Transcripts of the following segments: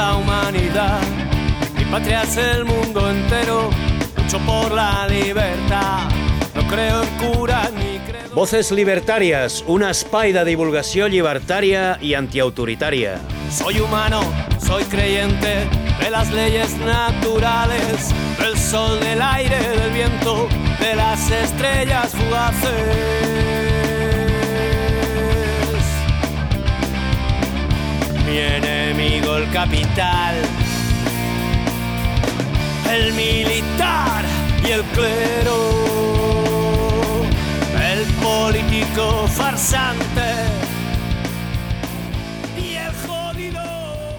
la humanidad. Mi patria es el mundo entero, lucho por la libertad. No creo en cura ni credo... Voces Libertàries, un espai de divulgació llibertària i antiautoritària. Soy humano, soy creyente de las leyes naturales, del sol, del aire, del viento, de las estrellas fugaces. Mi enemigo el capital, el militar y el clero, el político farsante. Y el jodido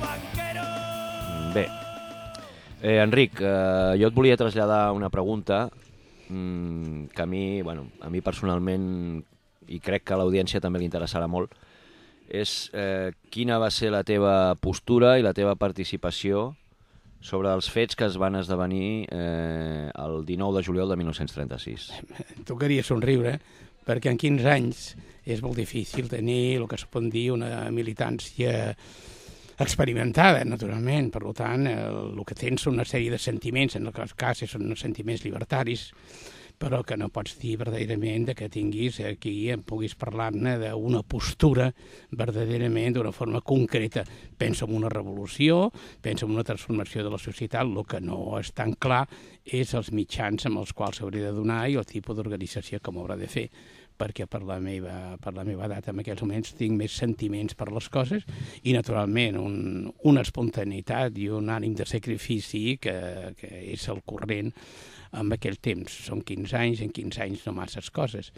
banquero. Bé, eh, Enric, eh, jo et volia traslladar una pregunta mm, que a mi, bueno, a mi personalment, i crec que a l'audiència també li interessarà molt, és eh, quina va ser la teva postura i la teva participació sobre els fets que es van esdevenir eh, el 19 de juliol de 1936. tocaria somriure, perquè en 15 anys és molt difícil tenir el que es pot dir una militància experimentada, naturalment. Per tant, el, el que tens són una sèrie de sentiments, en el cas són uns sentiments libertaris, però que no pots dir verdaderament de que tinguis aquí, en puguis parlar-ne d'una postura verdaderament d'una forma concreta. Penso en una revolució, penso en una transformació de la societat, el que no és tan clar és els mitjans amb els quals s'hauria de donar i el tipus d'organització que m'haurà de fer perquè per la, meva, per la meva edat en aquells moments tinc més sentiments per les coses i naturalment un, una espontaneïtat i un ànim de sacrifici que, que és el corrent en aquell temps. Són 15 anys, en 15 anys no masses coses.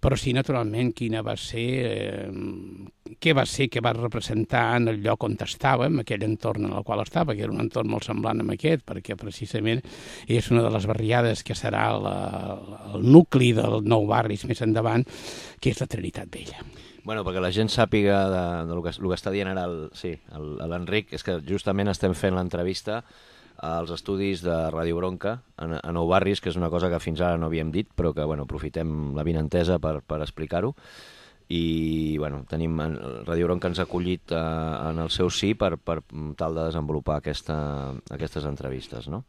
Però sí, naturalment, quina va ser, eh, què va ser que va representar en el lloc on estava, en aquell entorn en el qual estava, que era un entorn molt semblant amb aquest, perquè precisament és una de les barriades que serà la, el nucli del nou barris més endavant, que és la Trinitat Vella. Bueno, perquè la gent sàpiga de, de lo, que, el que està dient ara el, sí, l'Enric, és que justament estem fent l'entrevista als estudis de Ràdio Bronca a, a Nou Barris, que és una cosa que fins ara no havíem dit, però que bueno, aprofitem la vinentesa per, per explicar-ho. I bueno, tenim, en- Ràdio Bronca ens ha acollit eh, en el seu sí per, per tal de desenvolupar aquesta, aquestes entrevistes, no?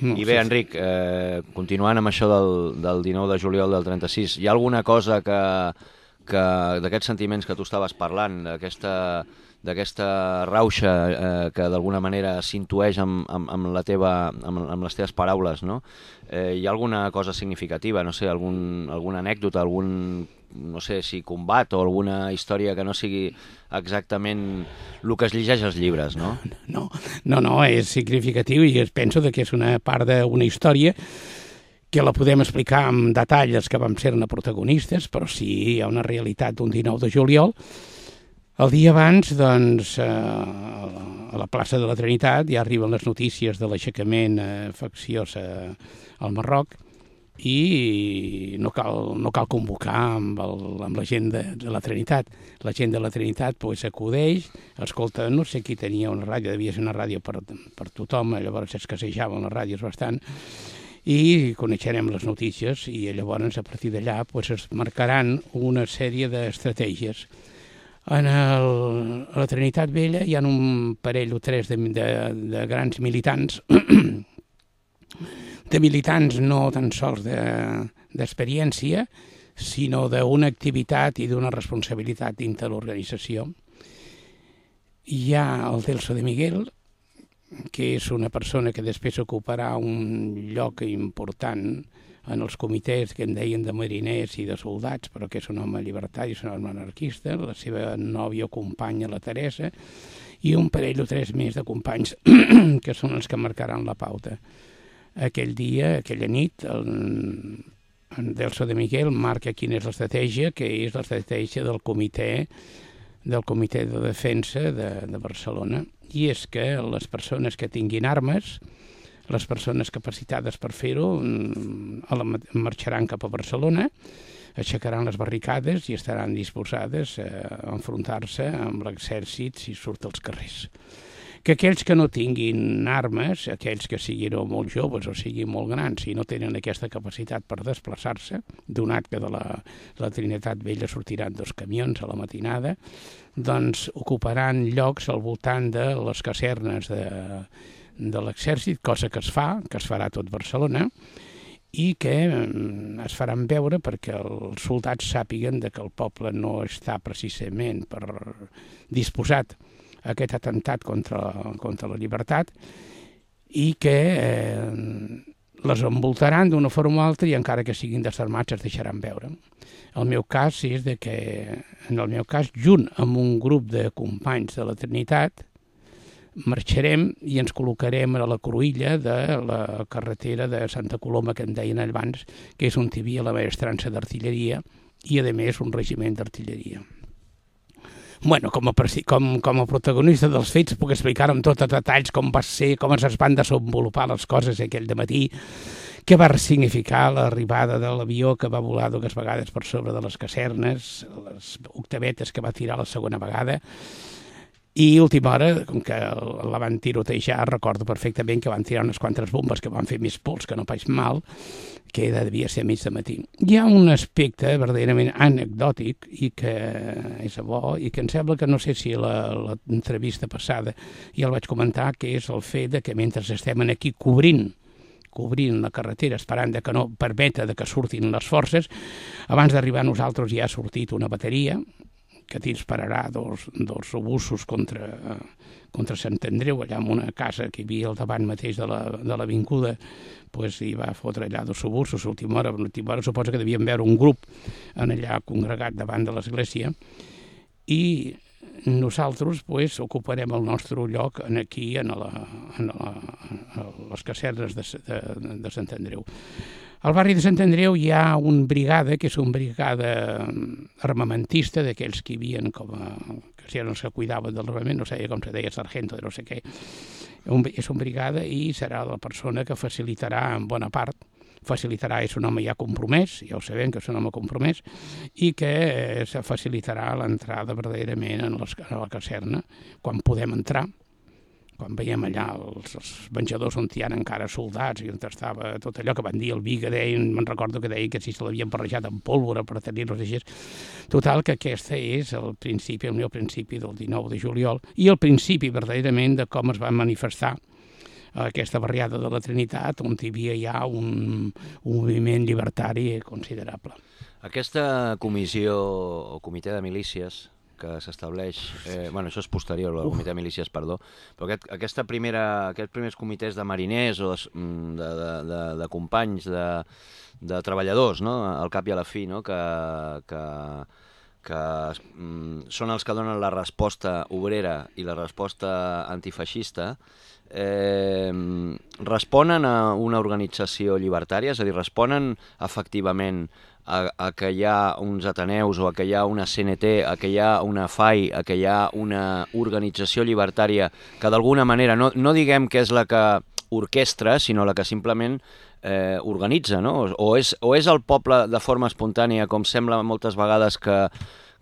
No, I bé, sí. Enric, eh, continuant amb això del, del 19 de juliol del 36, hi ha alguna cosa que, que d'aquests sentiments que tu estaves parlant, d'aquesta d'aquesta rauxa eh, que d'alguna manera s'intueix amb, amb, amb, la teva, amb, amb les teves paraules, no? Eh, hi ha alguna cosa significativa, no sé, algun, alguna anècdota, algun, no sé, si combat o alguna història que no sigui exactament el que es llegeix als llibres, no? No, no, no, és significatiu i es penso que és una part d'una història que la podem explicar amb detalls que vam ser-ne protagonistes, però sí hi ha una realitat d'un 19 de juliol. El dia abans, doncs, eh, a la plaça de la Trinitat ja arriben les notícies de l'aixecament eh, facciós eh, al Marroc i no cal, no cal convocar amb, el, amb la gent de, de la Trinitat. La gent de la Trinitat pues, acudeix, escolta, no sé qui tenia una ràdio, devia ser una ràdio per, per tothom, llavors es casejaven les ràdios bastant, i coneixerem les notícies i llavors a partir d'allà pues, es marcaran una sèrie d'estratègies. En el, a la Trinitat Vella hi ha un parell o tres de, de, de grans militants de militants no tan sols de- d'experiència, sinó d'una activitat i d'una responsabilitat dintre l'organització. Hi ha el Delso de Miguel, que és una persona que després ocuparà un lloc important en els comitès que en deien de mariners i de soldats, però que és un home llibertari, és un home anarquista, la seva nòvia companya, la Teresa, i un parell o tres més de companys que són els que marcaran la pauta. Aquell dia, aquella nit, el, en Delso de Miguel marca quina és l'estratègia, que és l'estratègia del comitè del Comitè de Defensa de, de Barcelona, i és que les persones que tinguin armes, les persones capacitades per fer-ho, mm, marxaran cap a Barcelona, aixecaran les barricades i estaran disposades a enfrontar-se amb l'exèrcit si surt als carrers. que aquells que no tinguin armes, aquells que siguin o molt joves o siguin molt grans i no tenen aquesta capacitat per desplaçar-se, donat que de la, la Trinitat Vella sortiran dos camions a la matinada, doncs ocuparan llocs al voltant de les casernes de, de l'exèrcit, cosa que es fa, que es farà tot Barcelona, i que mm, es faran veure perquè els soldats sàpiguen de que el poble no està precisament per disposat a aquest atemptat contra, contra la llibertat i que eh, les envoltaran d'una forma o altra i encara que siguin desarmats es deixaran veure. El meu cas és de que, en el meu cas, junt amb un grup de companys de la Trinitat, marxarem i ens col·locarem a la cruïlla de la carretera de Santa Coloma que em deien abans, que és on hi havia la maestrança d'artilleria i, a més, un regiment d'artilleria. Bueno, com a, com, com a protagonista dels fets puc explicar amb tot a detalls com va ser, com es van desenvolupar les coses aquell de matí, què va significar l'arribada de l'avió que va volar dues vegades per sobre de les casernes, les octavetes que va tirar la segona vegada, i última hora, com que la van tirotejar, recordo perfectament que van tirar unes quantes bombes que van fer més pols que no pas mal, que devia ser mig de matí. Hi ha un aspecte verdaderament anecdòtic i que és bo i que em sembla que no sé si l'entrevista passada ja el vaig comentar, que és el fet de que mentre estem aquí cobrint cobrint la carretera esperant de que no permeta de que surtin les forces, abans d'arribar nosaltres ja ha sortit una bateria, que dispararà dos, dos obusos contra, contra Sant Andreu, allà en una casa que hi havia al davant mateix de l'avinguda, la, pues, hi va fotre allà dos obusos, a última hora, última hora suposa que devien veure un grup en allà congregat davant de l'església, i nosaltres pues, ocuparem el nostre lloc en aquí, en, la, en, la, en les casernes de, de, de Sant Andreu. Al barri de Sant Andreu hi ha un brigada, que és un brigada mm, armamentista, d'aquells que hi havia com a, que si eren els que cuidaven del l'armament, no sé com se deia, sargento no sé què. Un, és un brigada i serà la persona que facilitarà en bona part facilitarà, és un home ja compromès, ja ho sabem que és un home compromès, i que eh, se facilitarà l'entrada verdaderament en, les, en la caserna, quan podem entrar, quan veiem allà els, els menjadors on hi ha encara soldats i on estava tot allò que van dir el Viga, deien, me'n recordo que deia que si se l'havien barrejat amb pólvora per tenir-los així. Total, que aquesta és el principi, el meu principi del 19 de juliol i el principi verdaderament de com es va manifestar aquesta barriada de la Trinitat, on hi havia ja un, un moviment llibertari considerable. Aquesta comissió o comitè de milícies que s'estableix, eh, bueno, això és posterior, el comitè de milícies, perdó, però aquest, aquesta primera, aquests primers comitès de mariners o de, mm, de, de, de, de companys, de, de treballadors, no? al cap i a la fi, no? que, que, que mm, són els que donen la resposta obrera i la resposta antifeixista, eh, responen a una organització llibertària, és a dir, responen efectivament a, a que hi ha uns Ateneus o a que hi ha una CNT, a que hi ha una FAI, a que hi ha una organització llibertària que d'alguna manera, no, no diguem que és la que orquestra, sinó la que simplement eh, organitza, no? O, és, o és el poble de forma espontània, com sembla moltes vegades que,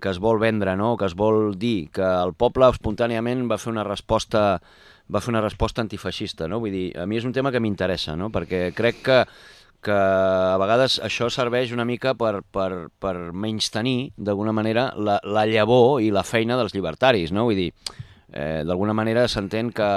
que es vol vendre, no? que es vol dir que el poble espontàniament va fer una resposta va fer una resposta antifeixista, no? Vull dir, a mi és un tema que m'interessa, no? Perquè crec que que a vegades això serveix una mica per, per, per menys tenir, d'alguna manera, la, la llavor i la feina dels llibertaris, no? Vull dir, eh, d'alguna manera s'entén que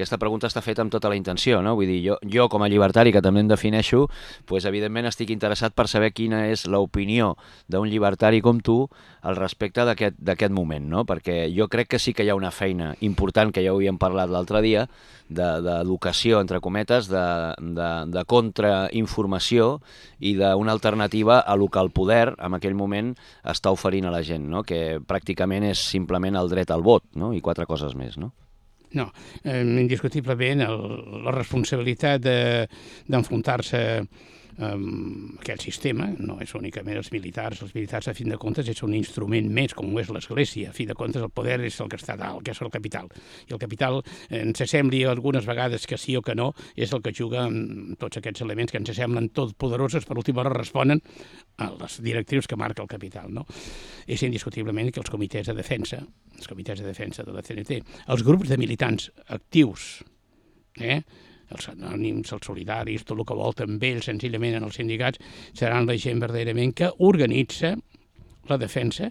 aquesta pregunta està feta amb tota la intenció, no? Vull dir, jo, jo com a llibertari, que també em defineixo, pues, evidentment estic interessat per saber quina és l'opinió d'un llibertari com tu al respecte d'aquest moment, no? Perquè jo crec que sí que hi ha una feina important, que ja ho havíem parlat l'altre dia, d'educació, de, entre cometes, de, de, de contrainformació i d'una alternativa a lo que el poder en aquell moment està oferint a la gent, no? que pràcticament és simplement el dret al vot no? i quatre coses més. No? No, eh, indiscutiblement el, la responsabilitat d'enfrontar-se de, um, aquest sistema, no és únicament els militars, els militars a fin de comptes és un instrument més, com ho és l'Església, a fi de comptes el poder és el que està dalt, que és el capital. I el capital, eh, ens sembli algunes vegades que sí o que no, és el que juga amb tots aquests elements que ens semblen tot poderosos, per última hora responen a les directrius que marca el capital. No? És indiscutiblement que els comitès de defensa, els comitès de defensa de la CNT, els grups de militants actius, eh, els anònims, els solidaris, tot el que vol també ells senzillament en els sindicats, seran la gent verdaderament que organitza la defensa,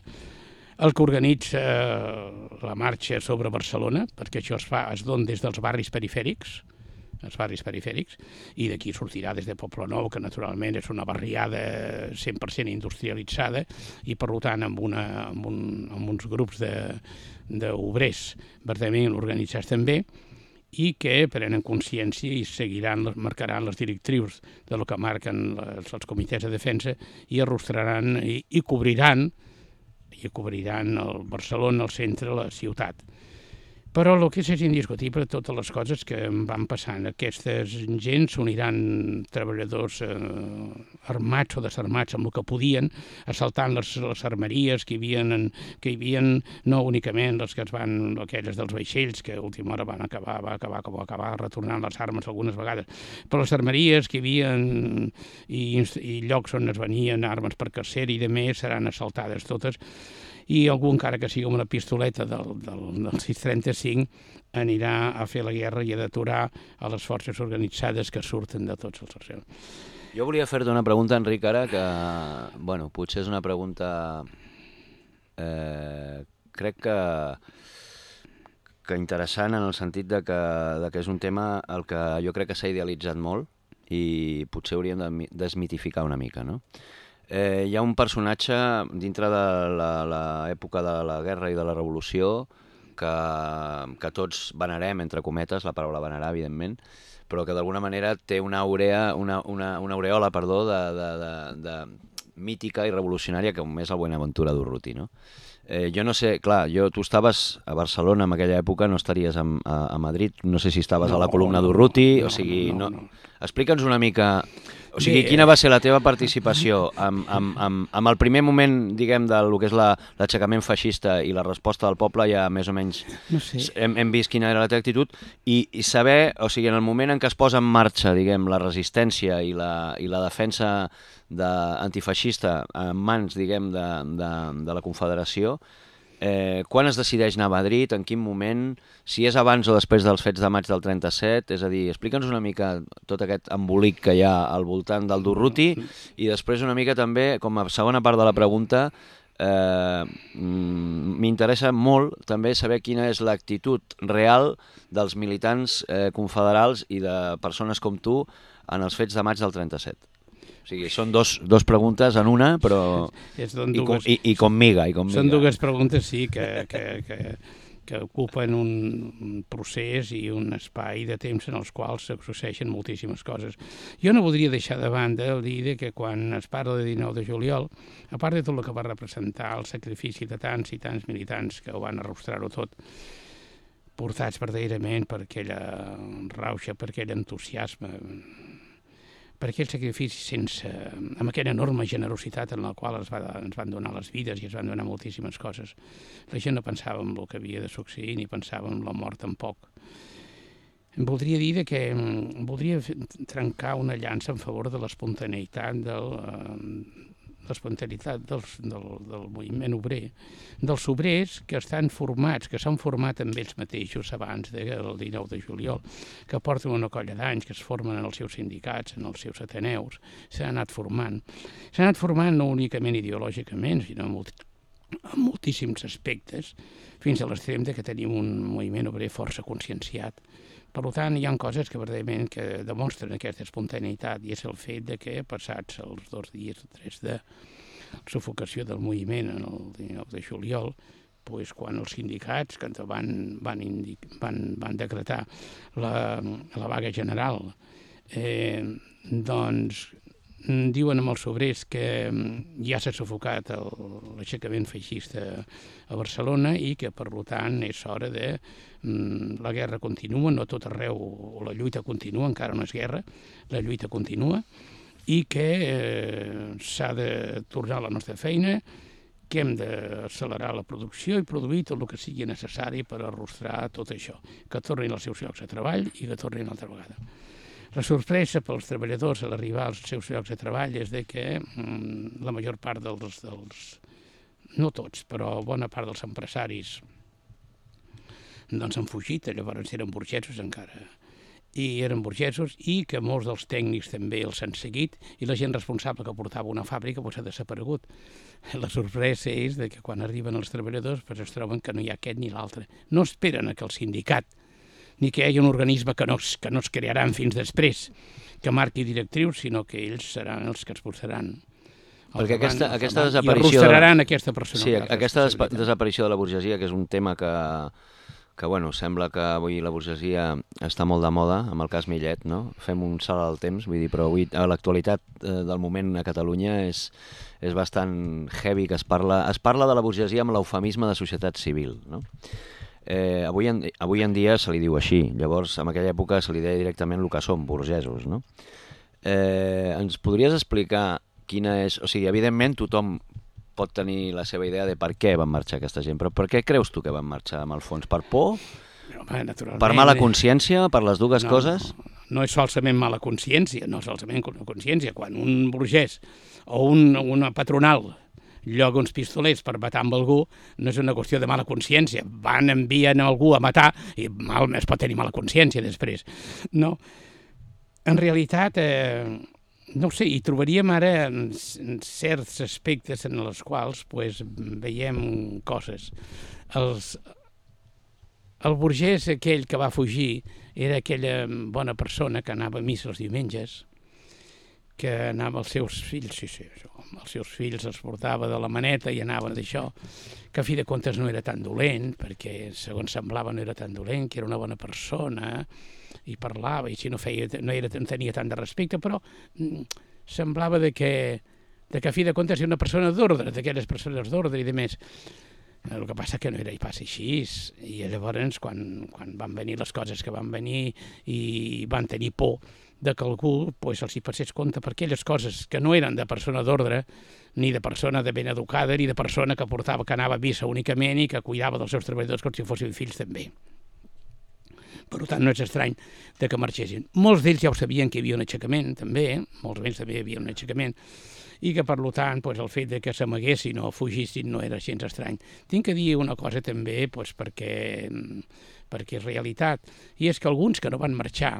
el que organitza eh, la marxa sobre Barcelona, perquè això es fa, es don des dels barris perifèrics, els barris perifèrics, i d'aquí sortirà des de Poble Nou, que naturalment és una barriada 100% industrialitzada, i per tant amb, una, amb, un, amb uns grups d'obrers verdaderament organitzats també, i que prenen consciència i seguiran, marcaran les directrius de lo que marquen els, els comitès de defensa i arrostraran i, i cobriran i cobriran el Barcelona, el centre, la ciutat. Però el que és, indiscutible totes les coses que van passant. Aquestes gent s'uniran treballadors eh, armats o desarmats amb el que podien, assaltant les, les armeries que hi havia, en, que hi havia no únicament les que es van, aquelles dels vaixells, que a última hora van acabar, va acabar com va acabar retornant les armes algunes vegades, però les armeries que hi havia i, i llocs on es venien armes per carcer i de més seran assaltades totes i algú, encara que sigui una pistoleta del, del, del 635, anirà a fer la guerra i a d'aturar a les forces organitzades que surten de tots els arrels. Jo volia fer-te una pregunta, Enric, ara, que, bueno, potser és una pregunta... Eh, crec que que interessant en el sentit de que, de que és un tema el que jo crec que s'ha idealitzat molt i potser hauríem de desmitificar una mica, no? eh, hi ha un personatge dintre de l'època de la guerra i de la revolució que, que tots venerem, entre cometes, la paraula venerar, evidentment, però que d'alguna manera té una, aurea, una, una, una aureola perdó, de, de, de, de mítica i revolucionària com és el Buenaventura d'Urruti, no? Eh, jo no sé, clar, jo, tu estaves a Barcelona en aquella època, no estaries a, a, a Madrid, no sé si estaves no, a la columna d'Urruti, no, o sigui, no, no, no. Explica'ns una mica o sigui, quina va ser la teva participació amb, amb, amb, amb el primer moment, diguem, del que és l'aixecament la, feixista i la resposta del poble, ja més o menys no sé. hem, hem vist quina era la teva actitud, i, i saber, o sigui, en el moment en què es posa en marxa, diguem, la resistència i la, i la defensa de, antifeixista en mans, diguem, de, de, de la Confederació, Eh, quan es decideix anar a Madrid, en quin moment, si és abans o després dels fets de maig del 37, és a dir, explica'ns una mica tot aquest embolic que hi ha al voltant del Durruti i després una mica també, com a segona part de la pregunta, eh, mm, m'interessa molt també saber quina és l'actitud real dels militants eh, confederals i de persones com tu en els fets de maig del 37. O sigui, són dos, dos preguntes en una, però... És dues... I, com, i, i com miga, i com miga. Són dues preguntes, sí, que, que, que, que ocupen un procés i un espai de temps en els quals s'exoceixen moltíssimes coses. Jo no voldria deixar de banda el dir que quan es parla de 19 de juliol, a part de tot el que va representar el sacrifici de tants i tants militants que ho van arrostrar-ho tot, portats verdaderament per aquella rauxa, per aquell entusiasme per aquell sacrifici sense, amb aquella enorme generositat en la qual es, va, ens van donar les vides i es van donar moltíssimes coses. La gent no pensava en el que havia de succeir ni pensava en la mort tampoc. Em voldria dir que voldria trencar una llança en favor de l'espontaneïtat del, l'espontanitat del, del, del moviment obrer, dels obrers que estan formats, que s'han format amb ells mateixos abans del 19 de juliol, que porten una colla d'anys, que es formen en els seus sindicats, en els seus ateneus, s'han anat formant. S'han anat formant no únicament ideològicament, sinó en, en moltíssims aspectes, fins a l'extrem que tenim un moviment obrer força conscienciat, per tant, hi ha coses que verdaderament que demostren aquesta espontaneïtat i és el fet de que passats els dos dies o tres de sufocació del moviment en el 19 de juliol, pues, quan els sindicats que van, van, indic, van, van decretar la, la vaga general, eh, doncs diuen amb els obrers que mm, ja s'ha sufocat l'aixecament feixista a Barcelona i que, per tant, és hora de... Mm, la guerra continua, no tot arreu, la lluita continua, encara no és guerra, la lluita continua, i que eh, s'ha de tornar a la nostra feina, que hem d'accelerar la producció i produir tot el que sigui necessari per arrostrar tot això, que tornin als seus llocs de treball i que tornin altra vegada. La sorpresa pels treballadors a l'arribar als seus llocs de treball és de que mm, la major part dels, dels, no tots, però bona part dels empresaris doncs han fugit, llavors eren burgesos encara i eren burgesos i que molts dels tècnics també els han seguit i la gent responsable que portava una fàbrica pues, ha desaparegut. La sorpresa és de que quan arriben els treballadors pues, es troben que no hi ha aquest ni l'altre. No esperen a que el sindicat ni que hi hagi un organisme que no, que no es crearan fins després, que marqui directrius, sinó que ells seran els que expulsaran perquè aquesta, aquesta desaparició... I aquesta persona. Sí, aquesta desaparició de la burgesia, que és un tema que, que bueno, sembla que avui la burgesia està molt de moda, amb el cas Millet, no? Fem un salt al temps, vull dir, però avui a l'actualitat eh, del moment a Catalunya és, és bastant heavy que es parla, es parla de la burgesia amb l'eufemisme de societat civil, no? Eh, avui, en, avui en dia se li diu així, llavors en aquella època se li deia directament el que som, burgesos, no? Eh, ens podries explicar quina és... O sigui, evidentment tothom pot tenir la seva idea de per què van marxar aquesta gent, però per què creus tu que van marxar amb el fons? Per por? No, naturalment. Per mala consciència? Per les dues no, coses? No, no és solament mala consciència, no és solament consciència. Quan un burgès o un, una patronal lloga uns pistolets per matar amb algú, no és una qüestió de mala consciència. Van envien algú a matar i mal més pot tenir mala consciència després. No. En realitat, eh, no sé, hi trobaríem ara certs aspectes en els quals pues, veiem coses. Els, el burgès aquell que va fugir era aquella bona persona que anava a missa els diumenges, que anava als seus fills, sí, sí, això, els seus fills els portava de la maneta i anaven d'això, que a fi de comptes no era tan dolent, perquè segons semblava no era tan dolent, que era una bona persona, i parlava, i si no, feia, no, era, no tenia tant de respecte, però mm, semblava de que, de que a fi de comptes era una persona d'ordre, d'aquelles persones d'ordre i de més. El que passa que no era i passa així, i llavors quan, quan van venir les coses que van venir i van tenir por de que algú pues, els hi passés compte per aquelles coses que no eren de persona d'ordre, ni de persona de ben educada, ni de persona que portava, que anava a missa únicament i que cuidava dels seus treballadors com si fossin fills també. Per tant, no és estrany de que marxessin. Molts d'ells ja ho sabien que hi havia un aixecament, també, eh? molts d'ells també hi havia un aixecament, i que, per tant, pues, el fet de que s'amaguessin o fugissin no era gens estrany. Tinc que dir una cosa també pues, perquè, perquè és realitat, i és que alguns que no van marxar,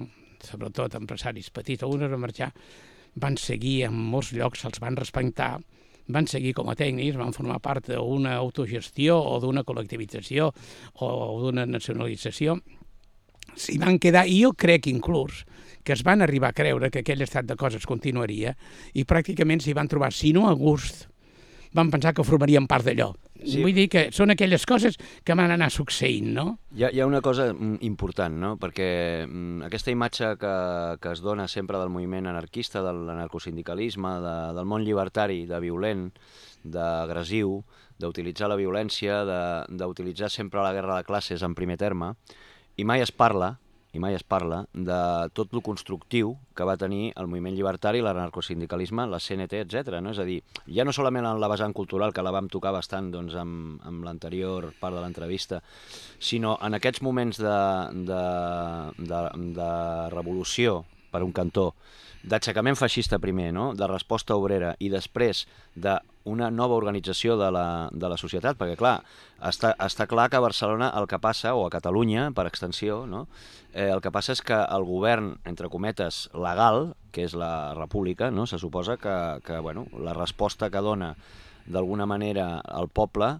sobretot empresaris petits, alguns van marxar, van seguir en molts llocs, se'ls van respectar, van seguir com a tècnics, van formar part d'una autogestió o d'una col·lectivització o d'una nacionalització. S'hi van quedar, i jo crec inclús que es van arribar a creure que aquell estat de coses continuaria i pràcticament s'hi van trobar, si no a gust, van pensar que formarien part d'allò. Sí. Vull dir que són aquelles coses que van anar succeint, no? Hi ha, hi ha una cosa mm, important, no? Perquè mm, aquesta imatge que, que es dona sempre del moviment anarquista, de l'anarcosindicalisme, de, del món llibertari, de violent, d'agressiu, d'utilitzar la violència, d'utilitzar sempre la guerra de classes en primer terme, i mai es parla i mai es parla de tot el constructiu que va tenir el moviment llibertari, l'anarcosindicalisme, la CNT, etc. No? És a dir, ja no solament en la vessant cultural, que la vam tocar bastant doncs, amb, amb l'anterior part de l'entrevista, sinó en aquests moments de, de, de, de revolució, per un cantó, d'aixecament feixista primer, no? de resposta obrera, i després d'una nova organització de la, de la societat, perquè clar, està, està clar que a Barcelona el que passa, o a Catalunya per extensió, no? eh, el que passa és que el govern, entre cometes, legal, que és la república, no? se suposa que, que bueno, la resposta que dona d'alguna manera al poble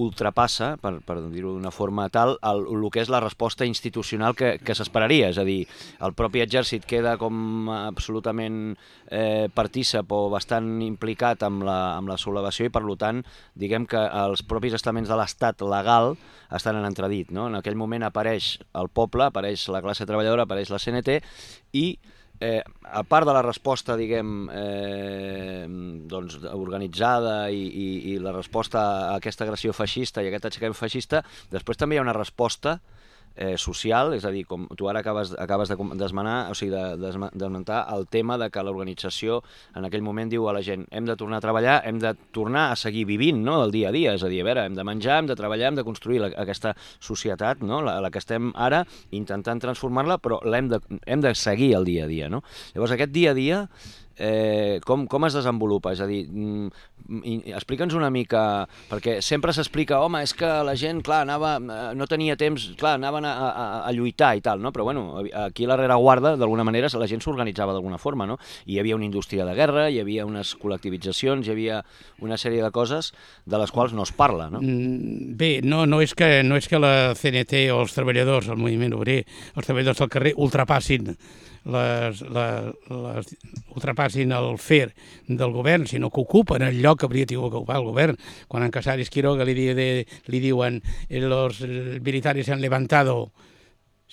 ultrapassa, per, per dir-ho d'una forma tal, el, el que és la resposta institucional que, que s'esperaria. És a dir, el propi exèrcit queda com absolutament eh, partícip o bastant implicat amb la, amb la sublevació i, per tant, diguem que els propis estaments de l'Estat legal estan en entredit. No? En aquell moment apareix el poble, apareix la classe treballadora, apareix la CNT i eh, a part de la resposta, diguem, eh, doncs, organitzada i, i, i la resposta a aquesta agressió feixista i aquest aixecament feixista, després també hi ha una resposta eh, social, és a dir, com tu ara acabes, acabes d'esmenar, o sigui, d'esmentar de, el tema de que l'organització en aquell moment diu a la gent hem de tornar a treballar, hem de tornar a seguir vivint no? el dia a dia, és a dir, a veure, hem de menjar, hem de treballar, hem de construir la, aquesta societat, no? la, la que estem ara intentant transformar-la, però hem de, hem de seguir el dia a dia. No? Llavors, aquest dia a dia eh, com, com es desenvolupa? És a dir, mm, explica'ns una mica, perquè sempre s'explica, home, és que la gent, clar, anava, eh, no tenia temps, clar, anaven a, a, a lluitar i tal, no? Però bueno, aquí a la rereguarda, d'alguna manera, la gent s'organitzava d'alguna forma, no? Hi havia una indústria de guerra, hi havia unes col·lectivitzacions, hi havia una sèrie de coses de les quals no es parla, no? Mm, bé, no, no, és que, no és que la CNT o els treballadors, el moviment obrer, els treballadors del carrer ultrapassin les, les, les ultrapassin el fer del govern, sinó que ocupen el lloc que hauria tingut que ocupar el govern. Quan en Casares Quiroga li, li, li diuen los militares han levantado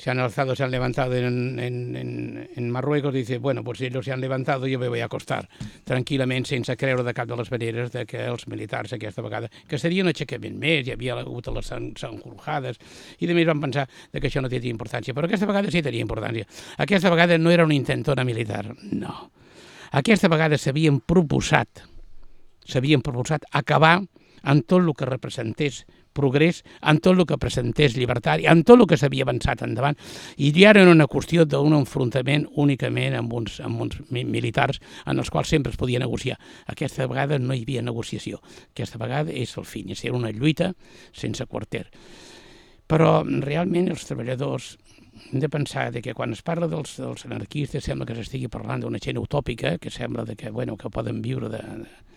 se han alzado, se han levantado en, en, en, en Marruecos, dice, bueno, pues ellos se han levantado, jo me voy a acostar tranquil·lament, sense creure de cap de les maneres de que els militars aquesta vegada, que seria un aixecament més, hi havia hagut les sanjurjades, i de més van pensar de que això no tenia importància, però aquesta vegada sí tenia importància. Aquesta vegada no era una intentona militar, no. Aquesta vegada s'havien proposat, s'havien proposat acabar amb tot el que representés progrés en tot el que presentés llibertari, en tot el que s'havia avançat endavant, i ja era una qüestió d'un enfrontament únicament amb uns, amb uns militars en els quals sempre es podia negociar. Aquesta vegada no hi havia negociació. Aquesta vegada és el fin, és una lluita sense quarter. Però realment els treballadors hem de pensar de que quan es parla dels, dels anarquistes sembla que s'estigui parlant d'una gent utòpica, que sembla de que, bueno, que poden viure de, de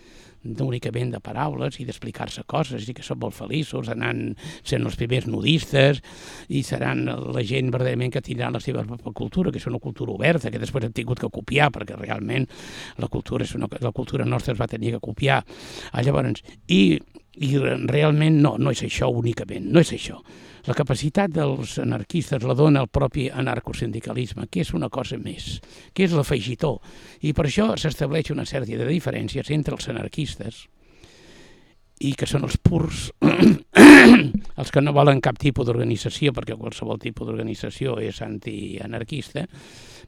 únicament de paraules i d'explicar-se coses i que són molt feliços, anant sent els primers nudistes i seran la gent verdaderament que tindrà la seva cultura, que és una cultura oberta, que després han tingut que copiar, perquè realment la cultura, és una, la cultura nostra es va tenir que copiar. Ah, llavors, i, i realment no, no és això únicament, no és això. La capacitat dels anarquistes la dona el propi anarcosindicalisme, que és una cosa més, que és l'afegitó. I per això s'estableix una sèrie de diferències entre els anarquistes i que són els purs, els que no volen cap tipus d'organització, perquè qualsevol tipus d'organització és antianarquista,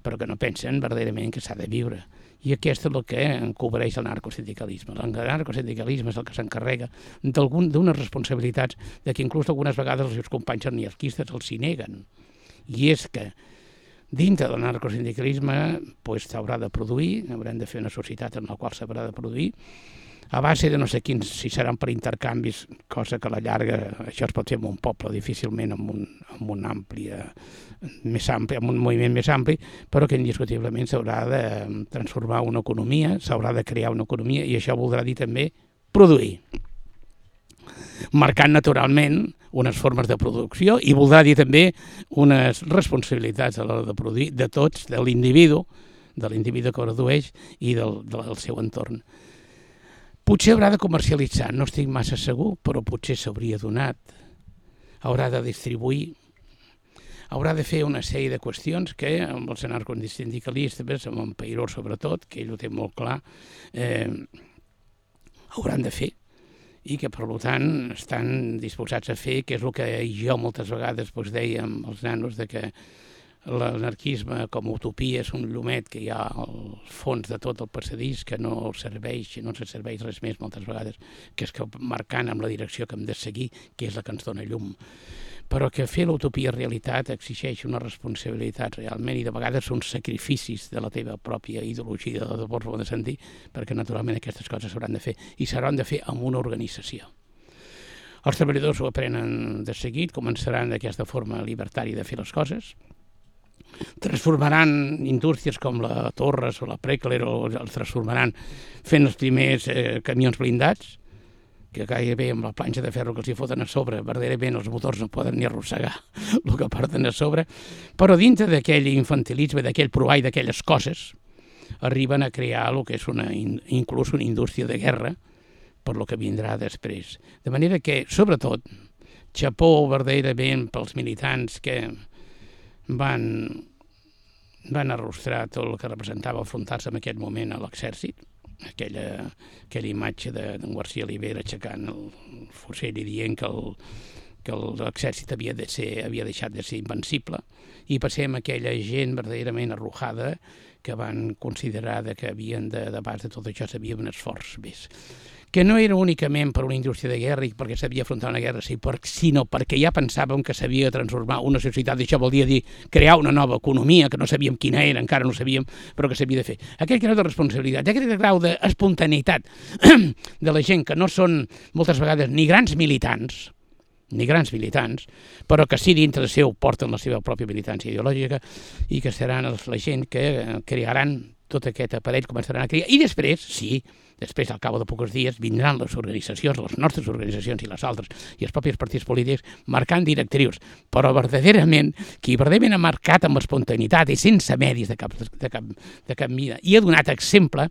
però que no pensen verdaderament que s'ha de viure i aquest és el que encobreix el narcosindicalisme. El narcosindicalisme és el que s'encarrega d'unes responsabilitats de que inclús algunes vegades els seus companys anarquistes els hi neguen. I és que dintre del narcosindicalisme pues, s'haurà de produir, haurem de fer una societat en la qual s'haurà de produir, a base de no sé quins, si seran per intercanvis, cosa que a la llarga això es pot fer en un poble, difícilment amb un, amb un ampli, més ampli, amb un moviment més ampli, però que indiscutiblement s'haurà de transformar una economia, s'haurà de crear una economia i això voldrà dir també produir marcant naturalment unes formes de producció i voldrà dir també unes responsabilitats a l'hora de produir de tots, de l'individu, de l'individu que produeix i del, del seu entorn. Potser haurà de comercialitzar, no estic massa segur, però potser s'hauria donat. Haurà de distribuir, haurà de fer una sèrie de qüestions que amb els anarcosindicalistes, amb en Peiró sobretot, que ell ho té molt clar, eh, hauran de fer i que, per tant, estan disposats a fer, que és el que jo moltes vegades doncs, deia amb els nanos, de que l'anarquisme com a utopia és un llumet que hi ha al fons de tot el passadís que no serveix, no ens serveix res més moltes vegades, que és que marcant amb la direcció que hem de seguir, que és la que ens dona llum. Però que fer l'utopia realitat exigeix una responsabilitat realment i de vegades uns sacrificis de la teva pròpia ideologia de forma de sentir, perquè naturalment aquestes coses s'hauran de fer i s'hauran de fer amb una organització. Els treballadors ho aprenen de seguit, començaran d'aquesta forma libertària de fer les coses, transformaran indústries com la Torres o la Precler o els transformaran fent els primers eh, camions blindats que gairebé amb la planxa de ferro que els hi foten a sobre, verdaderament els motors no poden ni arrossegar el que porten a sobre, però dintre d'aquell infantilisme, d'aquell provall d'aquelles coses, arriben a crear el que és una, inclús una indústria de guerra per lo que vindrà després. De manera que, sobretot, xapó verdaderament pels militants que van, van arrostrar tot el que representava enfrontar-se en aquest moment a l'exèrcit, aquella, aquella imatge d'en García Oliver aixecant el fusell i dient que el, que l'exèrcit havia, de ser, havia deixat de ser invencible, i passem a aquella gent verdaderament arrojada que van considerar que havien de, de base de tot això s'havia un esforç més que no era únicament per una indústria de guerra i perquè s'havia afrontat una guerra, sinó perquè ja pensàvem que s'havia de transformar una societat, i això vol dir, crear una nova economia, que no sabíem quina era, encara no sabíem, però que s'havia de fer. Aquest grau de responsabilitat, aquest grau d'espontaneïtat de la gent que no són moltes vegades ni grans militants, ni grans militants, però que sí dintre seu porten la seva pròpia militància ideològica i que seran els, la gent que crearan tot aquest aparell, començaran a crear. I després, sí, Després, al cabo de pocs dies, vindran les organitzacions, les nostres organitzacions i les altres, i els propis partits polítics, marcant directrius. Però verdaderament, qui verdaderament ha marcat amb espontaneïtat i sense medis de cap, de cap, de cap mida, i ha donat exemple,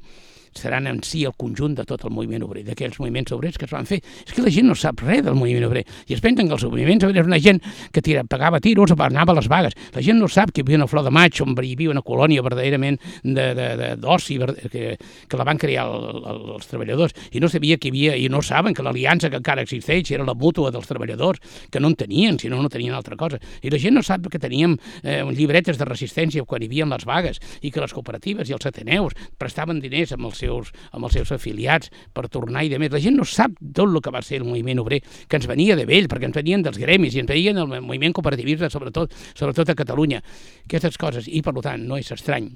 seran en si el conjunt de tot el moviment obrer, d'aquells moviments obrers que es van fer. És que la gent no sap res del moviment obrer, i es pensen que els moviments obrers una gent que tira, pagava tiros o anava a les vagues. La gent no sap que hi havia una flor de maig on hi havia una colònia verdaderament d'oci que, que la van crear el, el, els treballadors, i no sabia que hi havia, i no saben que l'aliança que encara existeix era la mútua dels treballadors, que no en tenien, sinó no tenien altra cosa. I la gent no sap que teníem eh, llibretes de resistència quan hi havia les vagues, i que les cooperatives i els ateneus prestaven diners amb els seus, amb els seus afiliats per tornar i de més. La gent no sap tot el que va ser el moviment obrer, que ens venia de vell, perquè ens venien dels gremis i ens venien del moviment cooperativista, sobretot, sobretot a Catalunya. Aquestes coses, i per tant no és estrany,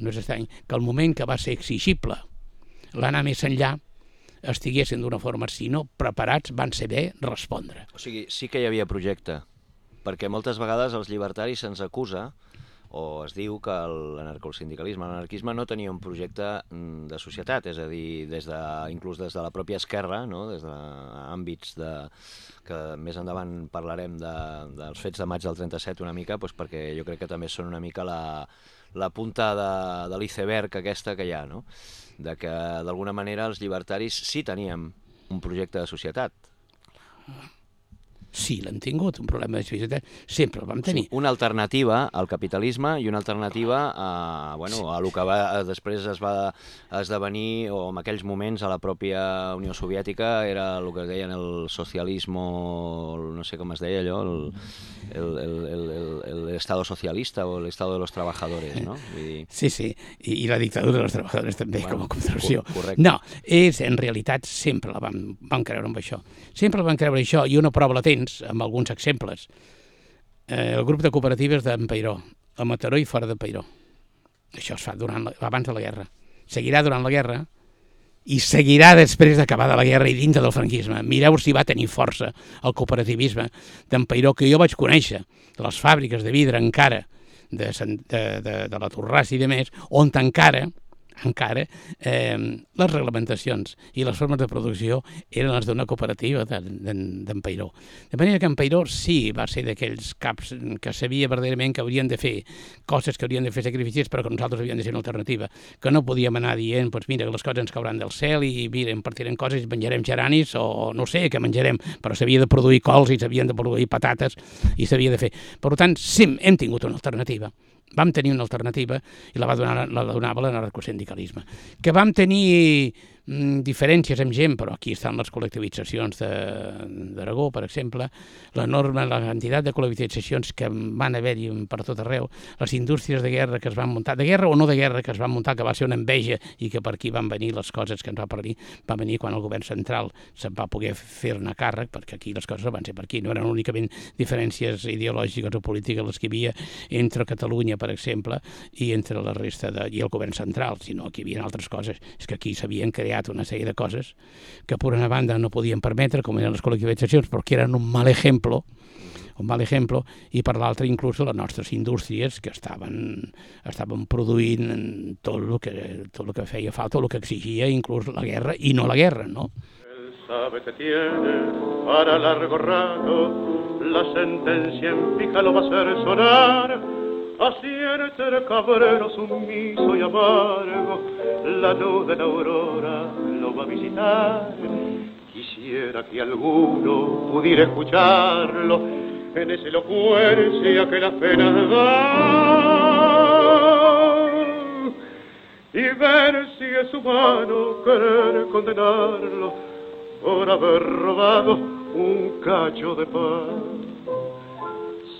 no és estrany que el moment que va ser exigible l'anar més enllà estiguessin d'una forma, si no preparats, van saber respondre. O sigui, sí que hi havia projecte, perquè moltes vegades els llibertaris se'ns acusa o es diu que l'anarcosindicalisme, l'anarquisme no tenia un projecte mm, de societat, és a dir, des de, inclús des de la pròpia esquerra, no? des d'àmbits de, que més endavant parlarem de, dels fets de maig del 37 una mica, doncs perquè jo crec que també són una mica la, la punta de, de l'iceberg aquesta que hi ha, no? de que d'alguna manera els llibertaris sí teníem un projecte de societat. Sí, l'hem tingut, un problema de societat, sempre el vam tenir. Una alternativa al capitalisme i una alternativa a, bueno, a el que va, després es va esdevenir, o en aquells moments a la pròpia Unió Soviètica, era el que deien el socialisme, no sé com es deia allò, el, el, el, el, el, el Estado socialista o el Estado de los trabajadores, no? Vull dir... Sí, sí, I, i la dictadura de los trabajadores també, bueno, com a concepció. Correcte. No, és, en realitat sempre la vam, vam creure amb això. Sempre la vam creure això, i una prova la tens, amb alguns exemples. Eh, el grup de cooperatives d'en Peiró, a Mataró i fora de Peiró. Això es fa durant la, abans de la guerra. Seguirà durant la guerra, i seguirà després d'acabada la guerra i dintre del franquisme. Mireu si va tenir força el cooperativisme d'en Peiró, que jo vaig conèixer, de les fàbriques de vidre encara, de, de, de, de la Torràs i de més, on encara encara, eh, les reglamentacions i les formes de producció eren les d'una cooperativa d'en Peiró. De manera que en Peiró sí va ser d'aquells caps que sabia verdaderament que haurien de fer coses que haurien de fer sacrificis però que nosaltres havíem de ser una alternativa, que no podíem anar dient, doncs mira, que les coses ens cauran del cel i mira, em partirem coses i menjarem geranis o no sé què menjarem, però s'havia de produir cols i s'havien de produir patates i s'havia de fer. Per tant, sí, hem tingut una alternativa vam tenir una alternativa i la va donar la donava l'anarcosindicalisme. Que vam tenir diferències amb gent, però aquí estan les col·lectivitzacions d'Aragó, per exemple, l'enorme la quantitat de col·lectivitzacions que van haver-hi per tot arreu, les indústries de guerra que es van muntar, de guerra o no de guerra, que es van muntar, que va ser una enveja i que per aquí van venir les coses que ens va partir, va venir quan el govern central se'n va poder fer-ne càrrec, perquè aquí les coses van ser per aquí, no eren únicament diferències ideològiques o polítiques les que hi havia entre Catalunya, per exemple, i entre la resta de, i el govern central, sinó que hi havia altres coses. És que aquí s'havien creat creat una sèrie de coses que per una banda no podien permetre, com eren les col·lectivitzacions, però que eren un mal exemple, un mal exemple, i per l'altre inclús les nostres indústries que estaven, estaven produint tot el, que, tot el que feia falta, tot el que exigia inclús la guerra i no la guerra, no? Sabe que tiene para largo rato la sentencia en fija lo va a hacer sonar Así en ser cabrero sumiso y amargo, la luz de la aurora lo va a visitar. Quisiera que alguno pudiera escucharlo en esa elocuencia que las penas da y ver si es humano querer condenarlo por haber robado un cacho de pan.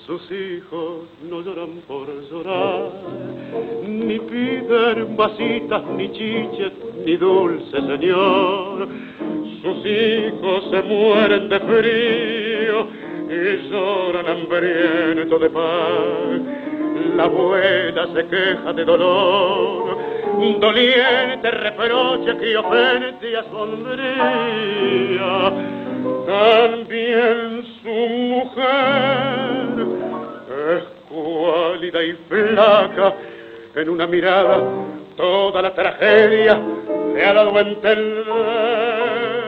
Sus hijos no lloran por llorar, ni piden vasitas, ni chiches, ni dulce señor. Sus hijos se mueren de frío y lloran hambriento de pan. La abuela se queja de dolor, doliente reproche que ofende sombría también su mujer cuálida y flaca, en una mirada toda la tragedia le ha dado a entender.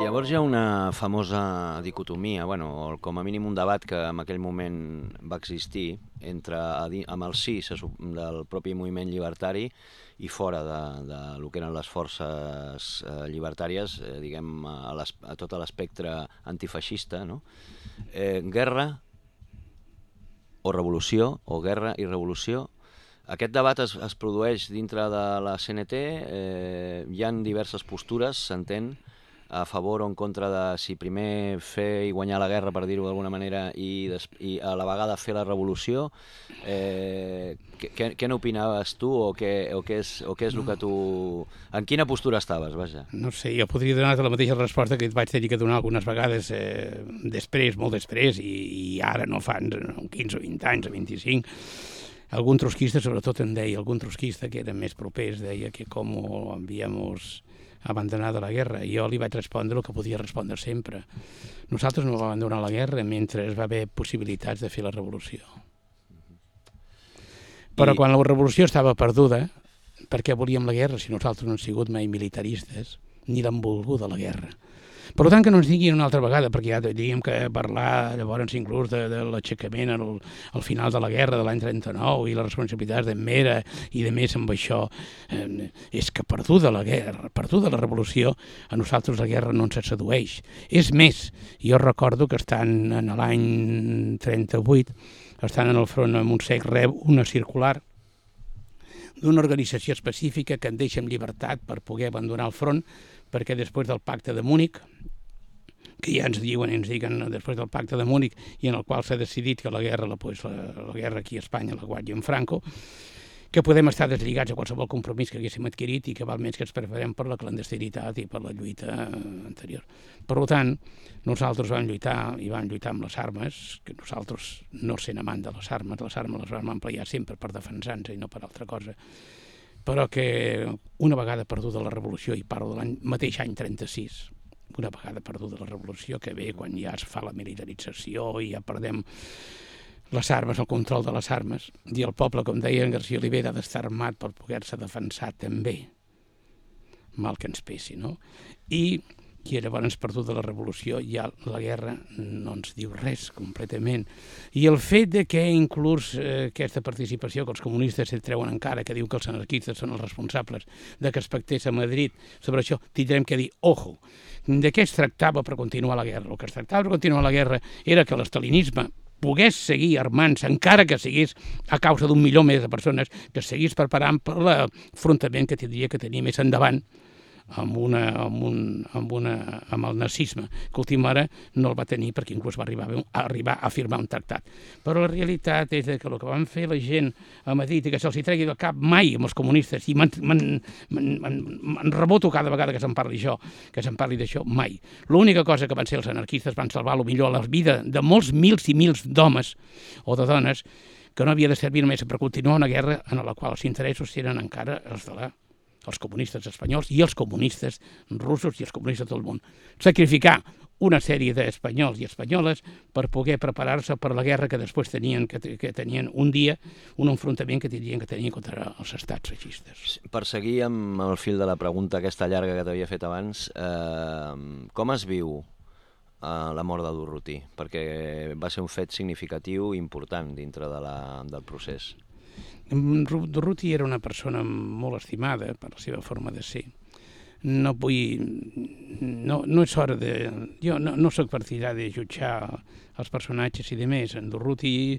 Llavors hi ha una famosa dicotomia, bueno, o com a mínim un debat que en aquell moment va existir entre amb el sí del propi moviment llibertari i fora de, de lo que eren les forces eh, llibertàries, eh, diguem, a, a tot l'espectre antifeixista, no? Eh, guerra o revolució, o guerra i revolució, aquest debat es, es produeix dintre de la CNT, eh, hi han diverses postures, s'entén, a favor o en contra de si primer fer i guanyar la guerra, per dir-ho d'alguna manera, i, i a la vegada fer la revolució. Eh, què, què n'opinaves tu o què, o, què és, o què és el que tu... En quina postura estaves, vaja? No sé, jo podria donar la mateixa resposta que et vaig tenir que donar algunes vegades eh, després, molt després, i, i ara no fa 15 o 20 anys o 25, algun trotskista sobretot em deia, algun trotskista que era més propers, deia que com havíamos abandonada la guerra. I jo li vaig respondre el que podia respondre sempre. Nosaltres no vam abandonar la guerra mentre va haver possibilitats de fer la revolució. Però I... quan la revolució estava perduda, per què volíem la guerra si nosaltres no hem sigut mai militaristes, ni l'hem volguda la guerra? Per tant, que no ens diguin una altra vegada, perquè ja diríem que parlar llavors inclús de, de l'aixecament al, al final de la guerra de l'any 39 i les responsabilitats de Mera i de més amb això, eh, és que perduda la guerra, perduda la revolució, a nosaltres la guerra no ens sedueix. És més, jo recordo que estan en l'any 38, estan en el front amb un sec reb una circular d'una organització específica que en deixa en llibertat per poder abandonar el front perquè després del pacte de Múnich, que ja ens diuen, ens diguen després del pacte de Múnich i en el qual s'ha decidit que la guerra, la, pues, la, la guerra aquí a Espanya la guanya en Franco, que podem estar deslligats a qualsevol compromís que haguéssim adquirit i que val més que ens preparem per la clandestinitat i per la lluita anterior. Per tant, nosaltres vam lluitar i vam lluitar amb les armes, que nosaltres no sent amant de les armes, les armes les vam emplear sempre per defensar-nos i no per altra cosa, però que una vegada perduda la revolució, i parlo de l'any mateix any 36, una vegada perduda la revolució, que ve quan ja es fa la militarització i ja perdem les armes, el control de les armes, i el poble, com deia en García Olivera, ha d'estar armat per poder-se defensar també, mal que ens pesi, no? I i llavors perduda la revolució ja la guerra no ens diu res completament. I el fet de que inclús eh, aquesta participació que els comunistes se treuen encara, que diu que els anarquistes són els responsables de que es pactés a Madrid sobre això, tindrem que dir, ojo, de què es tractava per continuar la guerra? El que es tractava per continuar la guerra era que l'estalinisme pogués seguir armant-se, encara que sigués a causa d'un milió més de persones, que seguís preparant per l'afrontament que tindria que tenir més endavant amb, una, amb, un, amb, una, amb el nazisme, que última hora no el va tenir perquè inclús va arribar a, arribar a firmar un tractat. Però la realitat és que el que van fer la gent a Madrid i que se'ls tregui del cap mai amb els comunistes, i me'n reboto cada vegada que se'n parli això, que se'n parli d'això, mai. L'única cosa que van ser els anarquistes van salvar, lo millor, la vida de molts mils i mils d'homes o de dones que no havia de servir només per continuar una guerra en la qual els interessos eren encara els de la els comunistes espanyols i els comunistes russos i els comunistes del món. Sacrificar una sèrie d'espanyols i espanyoles per poder preparar-se per la guerra que després tenien, que, que tenien un dia, un enfrontament que tindrien que tenir contra els estats feixistes. Per seguir amb el fil de la pregunta aquesta llarga que t'havia fet abans, eh, com es viu eh, la mort de Durruti? Perquè va ser un fet significatiu i important dintre de la, del procés. Durruti era una persona molt estimada per la seva forma de ser. No vull... No, no és hora de... Jo no, no sóc partidari de jutjar els personatges i de més. En Durruti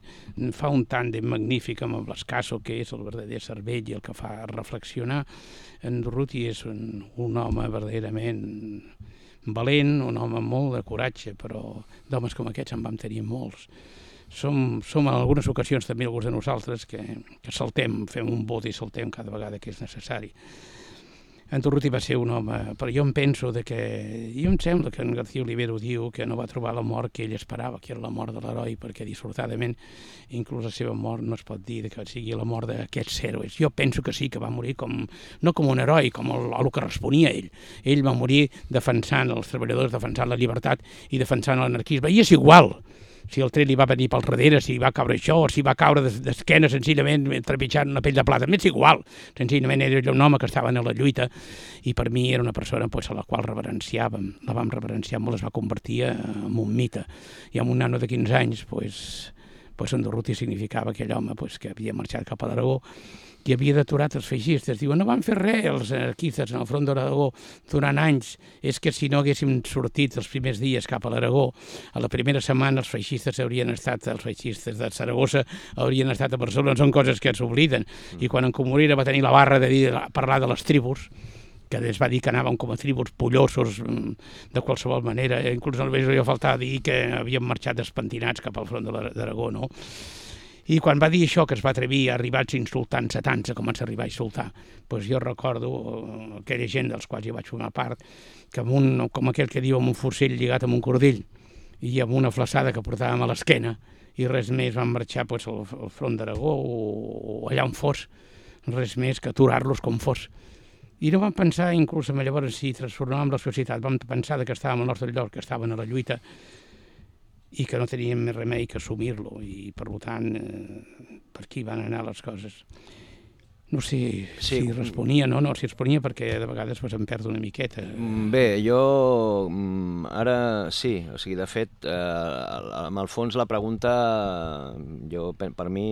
fa un tàndem magnífic amb l'Escasso, que és el verdader cervell i el que fa reflexionar. En Durruti és un, un home verdaderament valent, un home molt de coratge, però d'homes com aquests en vam tenir molts. Som, som en algunes ocasions també alguns de nosaltres que, que saltem, fem un vot i saltem cada vegada que és necessari en Durruti va ser un home, però jo em penso de que, i em sembla que en García Olivero diu que no va trobar la mort que ell esperava, que era la mort de l'heroi, perquè dissortadament inclús la seva mort no es pot dir que sigui la mort d'aquests héroes. Jo penso que sí, que va morir com, no com un heroi, com el, el que responia ell. Ell va morir defensant els treballadors, defensant la llibertat i defensant l'anarquisme, i és igual, si el tren li va venir pel darrere, si va caure això, o si va caure d'esquena senzillament trepitjant una pell de plata, m'és igual. Senzillament era un home que estava en la lluita i per mi era una persona pues, a la qual reverenciàvem, la vam reverenciar molt, es va convertir en un mite. I amb un nano de 15 anys, pues, pues en Durruti significava aquell home pues, que havia marxat cap a l'Aragó i havia deturat els feixistes. Diuen, no van fer res els anarquistes en el front d'Aragó durant anys. És que si no haguéssim sortit els primers dies cap a l'Aragó, a la primera setmana els feixistes haurien estat, els feixistes de Saragossa haurien estat a Barcelona. Són coses que s'obliden. I quan en Comorera va tenir la barra de dir, parlar de les tribus, que es va dir que anàvem com a tribus pollosos mm, de qualsevol manera, inclús no li va faltar dir que havíem marxat despentinats cap al front de l'Aragó, no? I quan va dir això, que es va atrevir a arribar insultant setants, a començar a arribar a insultar, doncs jo recordo eh, aquella gent dels quals jo vaig formar part, que amb un, com aquell que diu, amb un forcell lligat amb un cordill i amb una flaçada que portàvem a l'esquena, i res més van marxar doncs, al, al front d'Aragó o, o allà on fos, res més que aturar-los com fos. I no vam pensar, inclús llavors, si transformàvem la societat, vam pensar que estàvem al nostre lloc, que estaven a la lluita, i que no teníem més remei que assumir-lo i per tant eh, per aquí van anar les coses no sé sí. si responia no, no, si responia perquè de vegades pues, em perdo una miqueta. Mm, bé, jo mm, ara sí, o sigui, de fet, eh, amb el fons la pregunta, jo per, per mi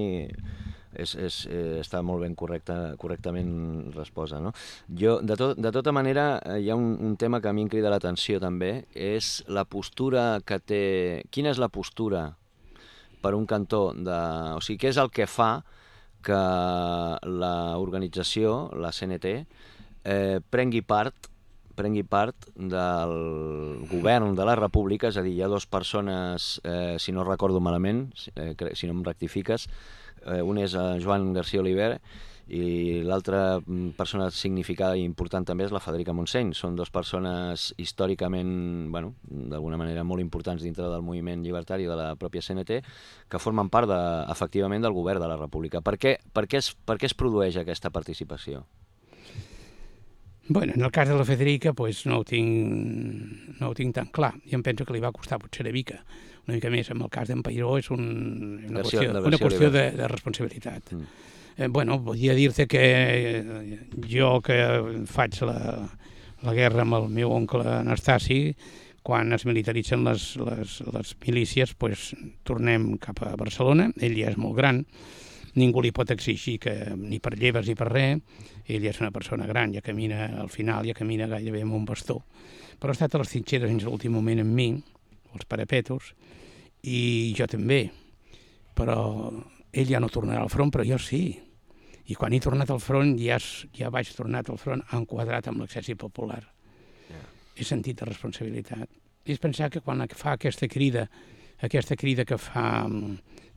és, és, eh, està molt ben correcta, correctament resposa. No? Jo, de, tot, de tota manera, eh, hi ha un, un tema que a mi em crida l'atenció també, és la postura que té... Quina és la postura per un cantó de... O sigui, què és el que fa que l'organització, la CNT, eh, prengui part prengui part del govern de la república, és a dir, hi ha dues persones, eh, si no recordo malament, eh, si no em rectifiques, eh, un és eh, Joan García Oliver i l'altra mm, persona significada i important també és la Federica Montseny. Són dues persones històricament, bueno, d'alguna manera molt importants dintre del moviment llibertari de la pròpia CNT, que formen part, de, efectivament, del govern de la República. Per què, per què, es, per què es produeix aquesta participació? Bueno, en el cas de la Federica pues, no, ho tinc, no ho tinc tan clar. Jo em penso que li va costar potser una mica una mica més. En el cas d'en Pairó és un, una versió, qüestió, una qüestió de, de responsabilitat. Mm. Eh, bueno, volia dir-te que eh, jo que faig la, la guerra amb el meu oncle Anastasi, quan es militaritzen les, les, les milícies, pues, tornem cap a Barcelona, ell ja és molt gran, ningú li pot exigir que ni per lleves ni per res, ell és una persona gran, ja camina al final, ja camina gairebé amb un bastó, però ha estat a les trinxeres fins a l'últim moment amb mi, els parapetos, i jo també. Però ell ja no tornarà al front, però jo sí. I quan he tornat al front, ja, ja vaig tornar al front enquadrat amb l'exèrcit popular. Yeah. He sentit de responsabilitat. És pensar que quan fa aquesta crida, aquesta crida que fa,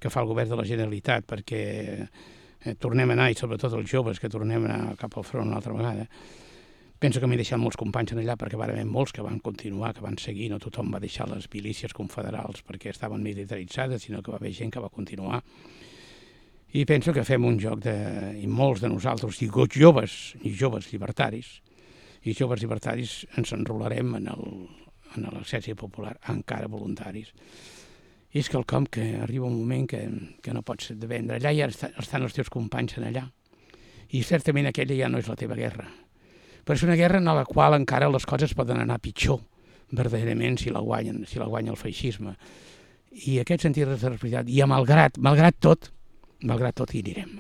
que fa el govern de la Generalitat, perquè eh, tornem a anar, i sobretot els joves que tornem a anar cap al front una altra vegada, Penso que m'he deixat molts companys en allà perquè van haver molts que van continuar, que van seguir, no tothom va deixar les milícies confederals perquè estaven militaritzades, sinó que va haver gent que va continuar. I penso que fem un joc de... i molts de nosaltres, i joves, i joves llibertaris, i joves llibertaris ens enrolarem en el, en l'exèrcit popular, encara voluntaris. És que el com que arriba un moment que, que no pots vendre. Allà ja estan els teus companys en allà. I certament aquella ja no és la teva guerra però és una guerra en la qual encara les coses poden anar pitjor, verdaderament, si la guanyen, si la guanya el feixisme. I aquest sentit de responsabilitat, i malgrat, malgrat tot, malgrat tot hi anirem.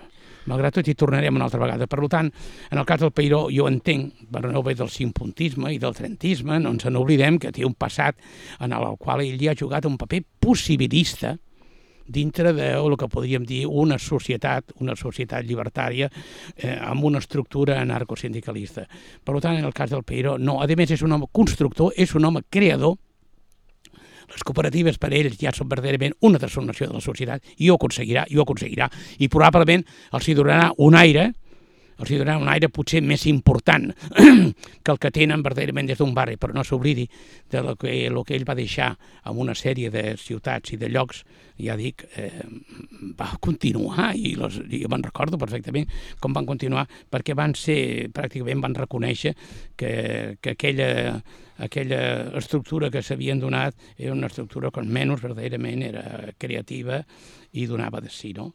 Malgrat tot hi tornarem una altra vegada. Per tant, en el cas del Peiró, jo entenc, no ve del simpuntisme i del trentisme, no ens n'oblidem que té un passat en el qual ell hi ha jugat un paper possibilista, dintre de el que podríem dir una societat, una societat llibertària eh, amb una estructura anarcosindicalista. Per tant, en el cas del Peiró, no. A més, és un home constructor, és un home creador, les cooperatives per ells ja són verdaderament una transformació de la societat i ho aconseguirà, i ho aconseguirà. I probablement els hi donarà un aire, els hi donarà un aire potser més important que el que tenen verdaderament des d'un barri, però no s'oblidi de lo que, lo que ell va deixar en una sèrie de ciutats i de llocs, ja dic, eh, va continuar i, los, i me'n recordo perfectament com van continuar, perquè van ser, pràcticament van reconèixer que, que aquella, aquella estructura que s'havien donat era una estructura que menys verdaderament era creativa i donava de si, no?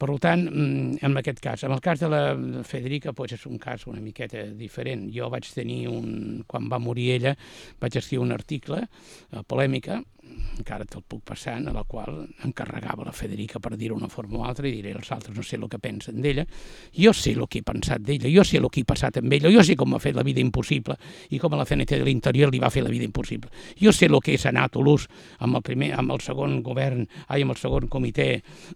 Per tant, mm, en aquest cas, en el cas de la Federica, doncs és un cas una miqueta diferent. Jo vaig tenir un... Quan va morir ella, vaig escriure un article, a polèmica, encara te'l puc passar, en la qual encarregava la Federica per dir-ho una forma o altra i diré els altres no sé el que pensen d'ella. Jo sé el que he pensat d'ella, jo sé el que he passat amb ella, jo sé com m'ha fet la vida impossible i com a la CNT de l'Interior li va fer la vida impossible. Jo sé el que és anar a Toulouse amb el, primer, amb el segon govern, ai, amb el segon comitè,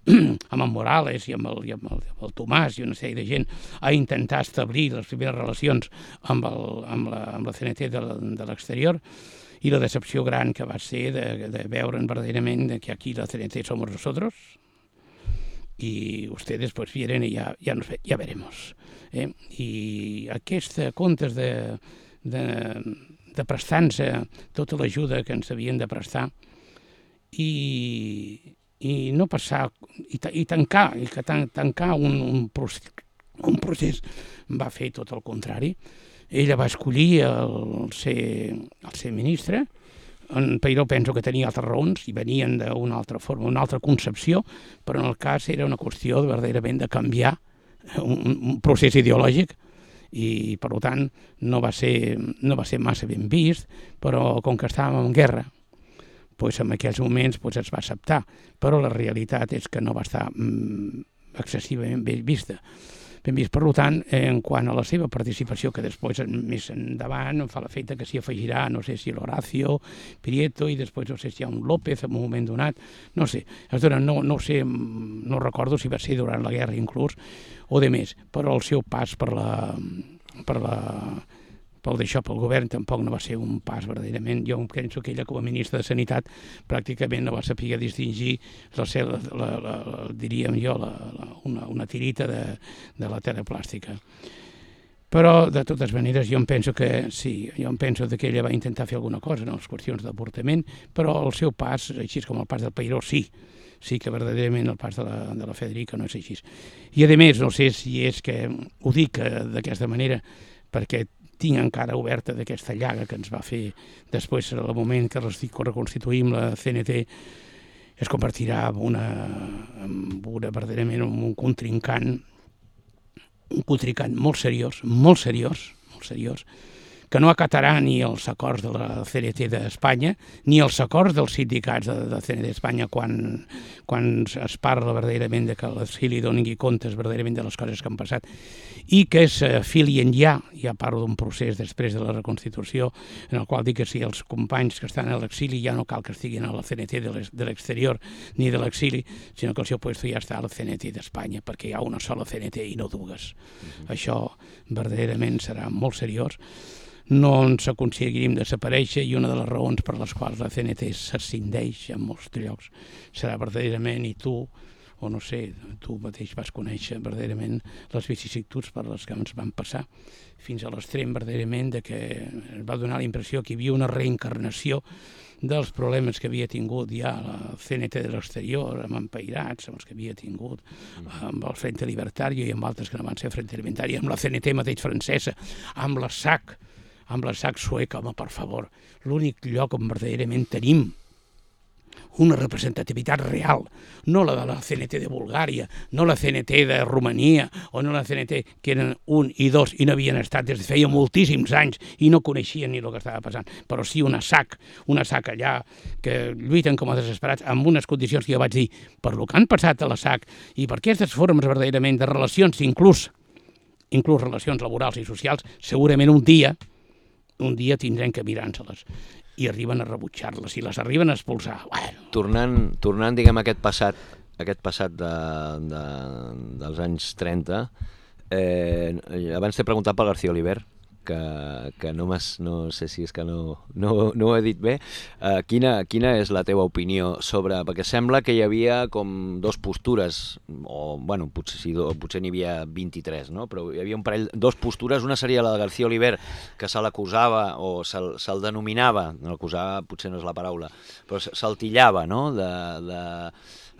amb en Morales i amb el, i amb el, amb el Tomàs i una sèrie de gent a intentar establir les primeres relacions amb, el, amb, la, amb la CNT de l'exterior i la decepció gran que va ser de, de veure'n verdaderament que aquí la CNT somos nosotros y ustedes pues vienen y ya, ya, nos, ya veremos. Eh? I aquests comptes de, de, de prestar-se tota l'ajuda que ens havien de prestar i, i no passar, i, i tancar, i que tan, tancar un, un, procés, un procés va fer tot el contrari. Ella va escollir el ser, el ser ministre, en Peiró penso que tenia altres raons i venien d'una altra forma, una altra concepció, però en el cas era una qüestió de, verdaderament de canviar un, un procés ideològic i per tant no va, ser, no va ser massa ben vist, però com que estàvem en guerra, doncs en aquells moments doncs es va acceptar, però la realitat és que no va estar mm, excessivament ben vista ben vist. Per tant, en quant a la seva participació, que després més endavant em fa l'efecte que s'hi afegirà, no sé si l'Horacio, Prieto, i després no sé si hi ha un López en un moment donat, no sé, es dona, no, no sé, no recordo si va ser durant la guerra inclús, o de més, però el seu pas per la, per la, pel d'això pel govern tampoc no va ser un pas verdaderament. Jo penso que ella com a ministra de Sanitat pràcticament no va saber distingir la, la, la, la, la diríem jo, la, la, una, una tirita de, de la terra plàstica. Però, de totes maneres, jo em penso que sí, jo em penso que ella va intentar fer alguna cosa en les qüestions d'avortament, però el seu pas, així com el pas del Pairó, sí, sí que verdaderament el pas de la, de la Federica no és així. I, a més, no sé si és que ho dic eh, d'aquesta manera perquè tinc encara oberta d'aquesta llaga que ens va fer després, en el moment que reconstituïm la CNT, es convertirà en una, en una verdaderament en un contrincant, un contrincant molt seriós, molt seriós, molt seriós, que no acatarà ni els acords de la CNT d'Espanya ni els acords dels sindicats de, de CNT d'Espanya quan, quan es parla verdaderament de que l'exili doni comptes verdaderament de les coses que han passat i que s'afilien ja, ja parlo d'un procés després de la reconstitució en el qual dic que si els companys que estan a l'exili ja no cal que estiguin a la CNT de l'exterior ni de l'exili, sinó que el seu lloc ja està a la CNT d'Espanya, perquè hi ha una sola CNT i no dues. Uh -huh. Això verdaderament serà molt seriós no ens aconseguiríem desaparèixer i una de les raons per les quals la CNT s'ascindeix en molts llocs serà verdaderament, i tu, o no sé, tu mateix vas conèixer verdaderament les vicissituds per les que ens van passar, fins a l'extrem verdaderament de que es va donar la impressió que hi havia una reencarnació dels problemes que havia tingut ja la CNT de l'exterior, amb empairats, amb els que havia tingut, amb el Frente Libertari i amb altres que no van ser Frente Libertari, amb la CNT mateix francesa, amb la SAC, amb la sac sueca, home, per favor, l'únic lloc on verdaderament tenim una representativitat real, no la de la CNT de Bulgària, no la CNT de Romania, o no la CNT que eren un i dos i no havien estat des de feia moltíssims anys i no coneixien ni el que estava passant, però sí una SAC, una SAC allà que lluiten com a desesperats amb unes condicions que jo vaig dir, per lo que han passat a la SAC i per aquestes formes verdaderament de relacions, inclús, inclús relacions laborals i socials, segurament un dia un dia tindrem que mirar-nos-les. i arriben a rebutjar-les, i les arriben a expulsar. Bueno, Tornant, tornant diguem, a aquest passat, aquest passat de, de, dels anys 30, eh, abans t'he preguntat per García Oliver, que, que no, no sé si és que no, no, no ho he dit bé. Uh, quina, quina és la teva opinió sobre... Perquè sembla que hi havia com dos postures, o bueno, potser, sí, do, potser n'hi havia 23, no? però hi havia un parell, dos postures, una seria la de García Oliver, que se l'acusava o se'l se denominava, no l'acusava potser no és la paraula, però se- se'l tillava, no?, de, de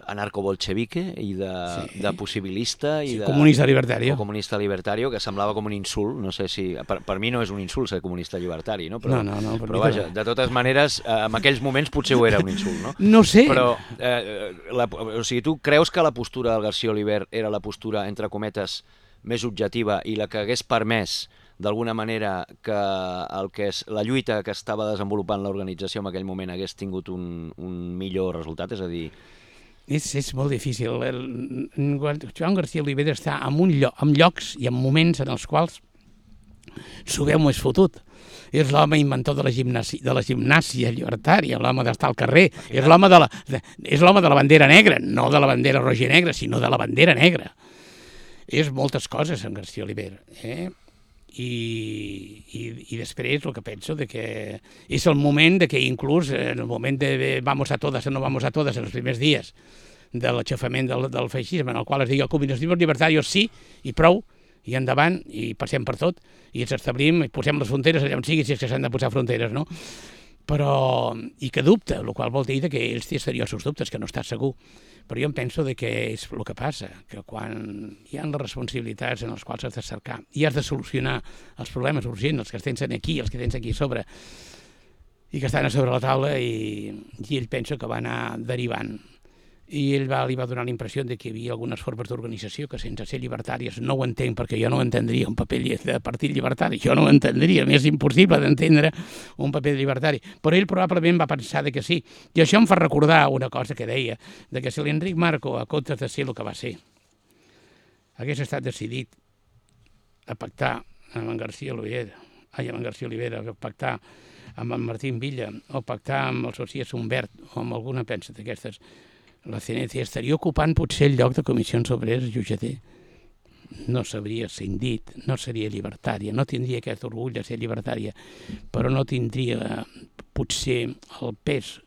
anarcobolchevique i de, Sí. de possibilista i sí, de... comunista libertario. o comunista libertario, que semblava com un insult, no sé si... Per, per mi no és un insult ser comunista llibertari, no? Però, No, no, no, per però vaja, no. de totes maneres, eh, en aquells moments potser ho era un insult, no? No sé, Però, eh, la, o sigui, tu creus que la postura del García Oliver era la postura, entre cometes, més objectiva i la que hagués permès d'alguna manera que el que és, la lluita que estava desenvolupant l'organització en aquell moment hagués tingut un, un millor resultat? És a dir, és, és molt difícil. El, Joan García Oliver està en, un lloc, en llocs i en moments en els quals s'ho més fotut. És l'home inventor de la, gimnàsia, de la gimnàsia llibertària, l'home d'estar al carrer, és l'home de, la, de, és l'home de la bandera negra, no de la bandera roja negra, sinó de la bandera negra. És moltes coses, en García Oliver. Eh? I, i, i després el que penso de que és el moment de que inclús en el moment de, vamos a todas o no vamos a todas en els primers dies de l'aixafament del, del feixisme en el qual es digui el comunisme libertari sí i prou, i endavant i passem per tot i ens establim i posem les fronteres allà on sigui si és que s'han de posar fronteres, no? Però, i que dubta, el qual vol dir que ells seriosos dubtes, que no està segur. Però jo em penso de que és el que passa, que quan hi ha les responsabilitats en les quals has de cercar i has de solucionar els problemes urgents, els que tens aquí, els que tens aquí a sobre, i que estan a sobre la taula, i, i ell pensa que va anar derivant. I ell va, li va donar la impressió de que hi havia algunes formes d'organització que sense ser llibertàries no ho entenc perquè jo no entendria un paper de partit llibertari, jo no ho entendria, m'és impossible d'entendre un paper llibertari, però ell probablement va pensar de que sí, i això em fa recordar una cosa que deia, de que si l'Enric Marco, a comptes de ser el que va ser, hagués estat decidit a pactar amb en García Oliver, ai, amb en García Olivera, a pactar amb en Martín Villa, o pactar amb el Socias Humbert, o amb alguna pensa d'aquestes, la CNT estaria ocupant potser el lloc de comissions obreres UGT. No sabria cindit, no seria llibertària, no tindria aquest orgull de ser llibertària, però no tindria potser el pes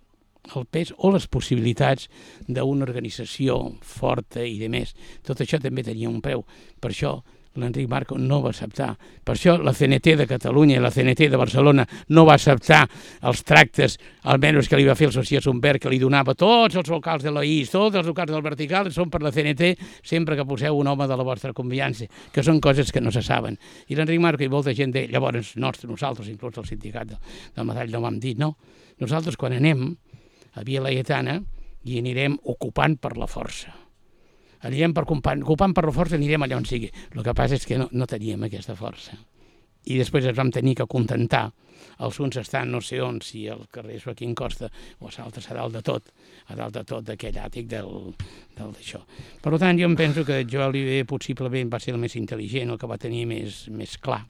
el pes o les possibilitats d'una organització forta i de més. Tot això també tenia un preu. Per això l'Enric Marco no va acceptar. Per això la CNT de Catalunya i la CNT de Barcelona no va acceptar els tractes, almenys que li va fer el Socias Humbert, que li donava tots els locals de l'OIS, tots els locals del vertical, són per la CNT sempre que poseu un home de la vostra confiança, que són coses que no se saben. I l'Enric Marco i molta gent de llavors nostre, nosaltres, inclús el sindicat del, del metall no vam dir, no. Nosaltres quan anem a Via Laietana i anirem ocupant per la força anirem per ocupant, ocupant per la força anirem allà on sigui. El que passa és que no, no teníem aquesta força. I després ens vam tenir que contentar. Els uns estan no sé on, si al carrer Joaquín Costa o els altres a dalt de tot, a dalt de tot d'aquell àtic del, d'això. Per tant, jo em penso que jo Oliver possiblement va ser el més intel·ligent, el que va tenir més, més clar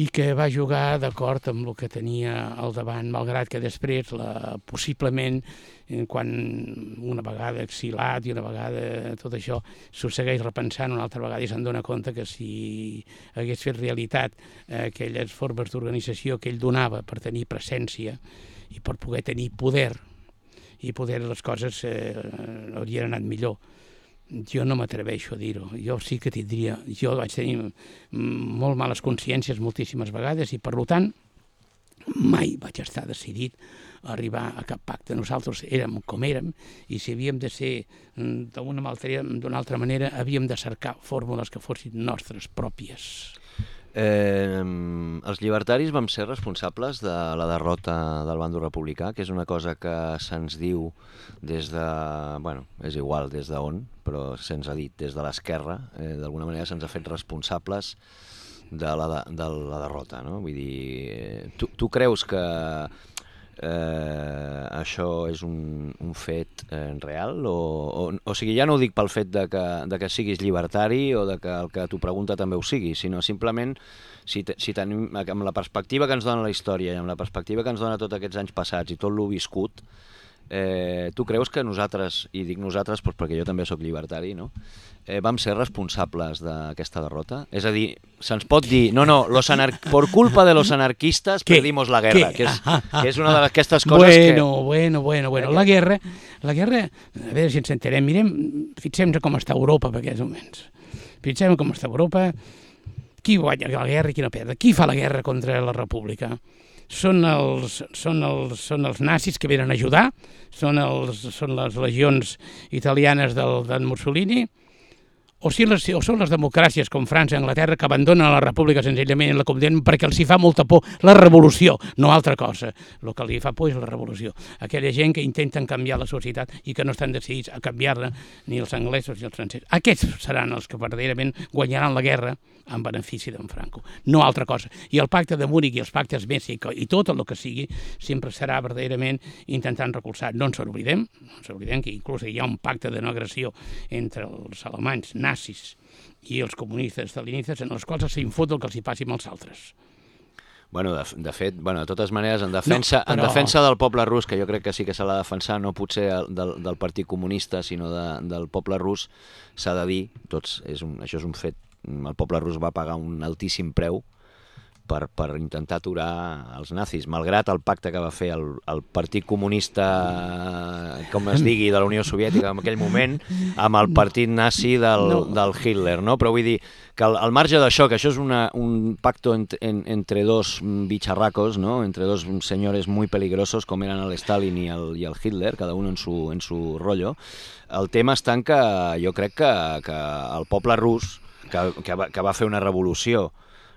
i que va jugar d'acord amb el que tenia al davant, malgrat que després, la, possiblement, eh, quan una vegada exilat i una vegada tot això s'ho segueix repensant una altra vegada i se'n dona compte que si hagués fet realitat eh, aquelles formes d'organització que ell donava per tenir presència i per poder tenir poder, i poder les coses eh, haurien anat millor jo no m'atreveixo a dir-ho. Jo sí que tindria... Jo vaig tenir mm, molt males consciències moltíssimes vegades i, per tant, mai vaig estar decidit a arribar a cap pacte. Nosaltres érem com érem i si havíem de ser mm, d'una altra, altra manera havíem de cercar fórmules que fossin nostres pròpies. Eh, els llibertaris vam ser responsables de la derrota del bàndol republicà, que és una cosa que se'ns diu des de... bueno, és igual des d'on, però se'ns ha dit des de l'esquerra, eh, d'alguna manera se'ns ha fet responsables de la, de, de la derrota, no? Vull dir, eh, tu, tu creus que eh, això és un, un fet eh, real? O, o, o sigui, ja no ho dic pel fet de que, de que siguis llibertari o de que el que tu pregunta també ho sigui, sinó simplement si, si tenim, amb la perspectiva que ens dona la història i amb la perspectiva que ens dona tots aquests anys passats i tot l'ho viscut, eh, tu creus que nosaltres, i dic nosaltres doncs perquè jo també sóc llibertari, no? eh, vam ser responsables d'aquesta derrota? És a dir, se'ns pot dir, no, no, los anar... por culpa de los anarquistas ¿Qué? perdimos la guerra, ¿Qué? que és, que és una d'aquestes coses bueno, que... Bueno, bueno, bueno, la guerra, la guerra, a veure si ens enterem, mirem, fixem-nos com està Europa per aquests moments. Fixem com està Europa, qui guanya la guerra i qui no perd, qui fa la guerra contra la república? Són els, són els, són els nazis que venen a ajudar, són, els, són les legions italianes del, del Mussolini, o, si les, o són les democràcies com França i Anglaterra que abandonen la república senzillament i la condemnen perquè els hi fa molta por la revolució, no altra cosa. El que li fa por és la revolució. Aquella gent que intenten canviar la societat i que no estan decidits a canviar-la ni els anglesos ni els francesos. Aquests seran els que verdaderament guanyaran la guerra en benefici d'en Franco, no altra cosa. I el pacte de Múnich i els pactes Messi i tot el que sigui sempre serà verdaderament intentant recolzar. No ens oblidem, no ens oblidem que inclús hi ha un pacte de no agressió entre els alemanys, i els comunistes stalinistes en els quals s'infot el que els hi passi amb els altres. Bueno, de, de fet, bueno, de totes maneres, en defensa, no, però... en defensa del poble rus, que jo crec que sí que s'ha de defensar, no potser del, del Partit Comunista, sinó de, del poble rus, s'ha de dir, tots, és un, això és un fet, el poble rus va pagar un altíssim preu per, per intentar aturar els nazis, malgrat el pacte que va fer el, el Partit Comunista, com es digui, de la Unió Soviètica en aquell moment, amb el partit nazi del, no. del Hitler, no? Però vull dir que al, al marge d'això, que això és una, un pacto en, en, entre dos bicharracos, no? entre dos senyores muy peligrosos, com eren el Stalin i el, i el Hitler, cada un en su, en su rollo, el tema està en que jo crec que, que el poble rus, que, que, va, que va fer una revolució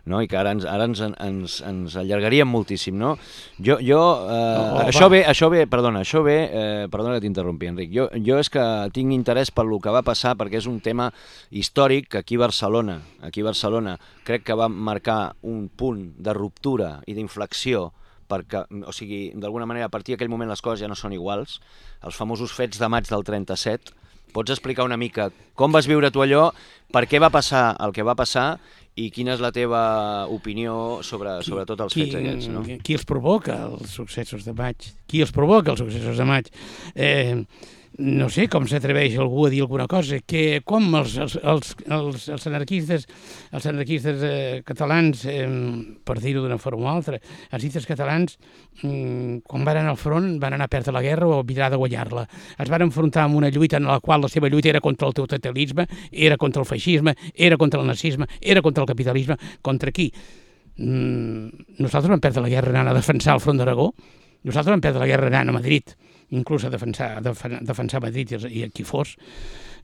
no? i que ara ens, ara ens, ens, ens allargaríem moltíssim, no? Jo, jo eh, oh, això, ve, això ve, perdona, això ve, eh, perdona que t'interrompi, Enric, jo, jo és que tinc interès per lo que va passar perquè és un tema històric que aquí a Barcelona, aquí a Barcelona crec que va marcar un punt de ruptura i d'inflexió perquè, o sigui, d'alguna manera a partir d'aquell moment les coses ja no són iguals, els famosos fets de maig del 37, pots explicar una mica com vas viure tu allò, per què va passar el que va passar i quina és la teva opinió sobre, qui, sobre tots els qui, fets aquests? No? Qui els provoca, els successos de maig? Qui els provoca, els successos de maig? Eh, no sé com s'atreveix algú a dir alguna cosa, que com els, els, els, els, anarquistes, els anarquistes eh, catalans, eh, per dir-ho d'una forma o altra, els anarquistes catalans, eh, quan van anar al front, van anar a perdre la guerra o a mirar de guanyar-la. Es van enfrontar amb una lluita en la qual la seva lluita era contra el totalitarisme, era contra el feixisme, era contra el nazisme, era contra el capitalisme. Contra qui? Mm, nosaltres vam perdre la guerra anant a defensar el front d'Aragó, nosaltres vam perdre la guerra anant a Madrid, inclús a defensar, a defensar Madrid i a qui fos,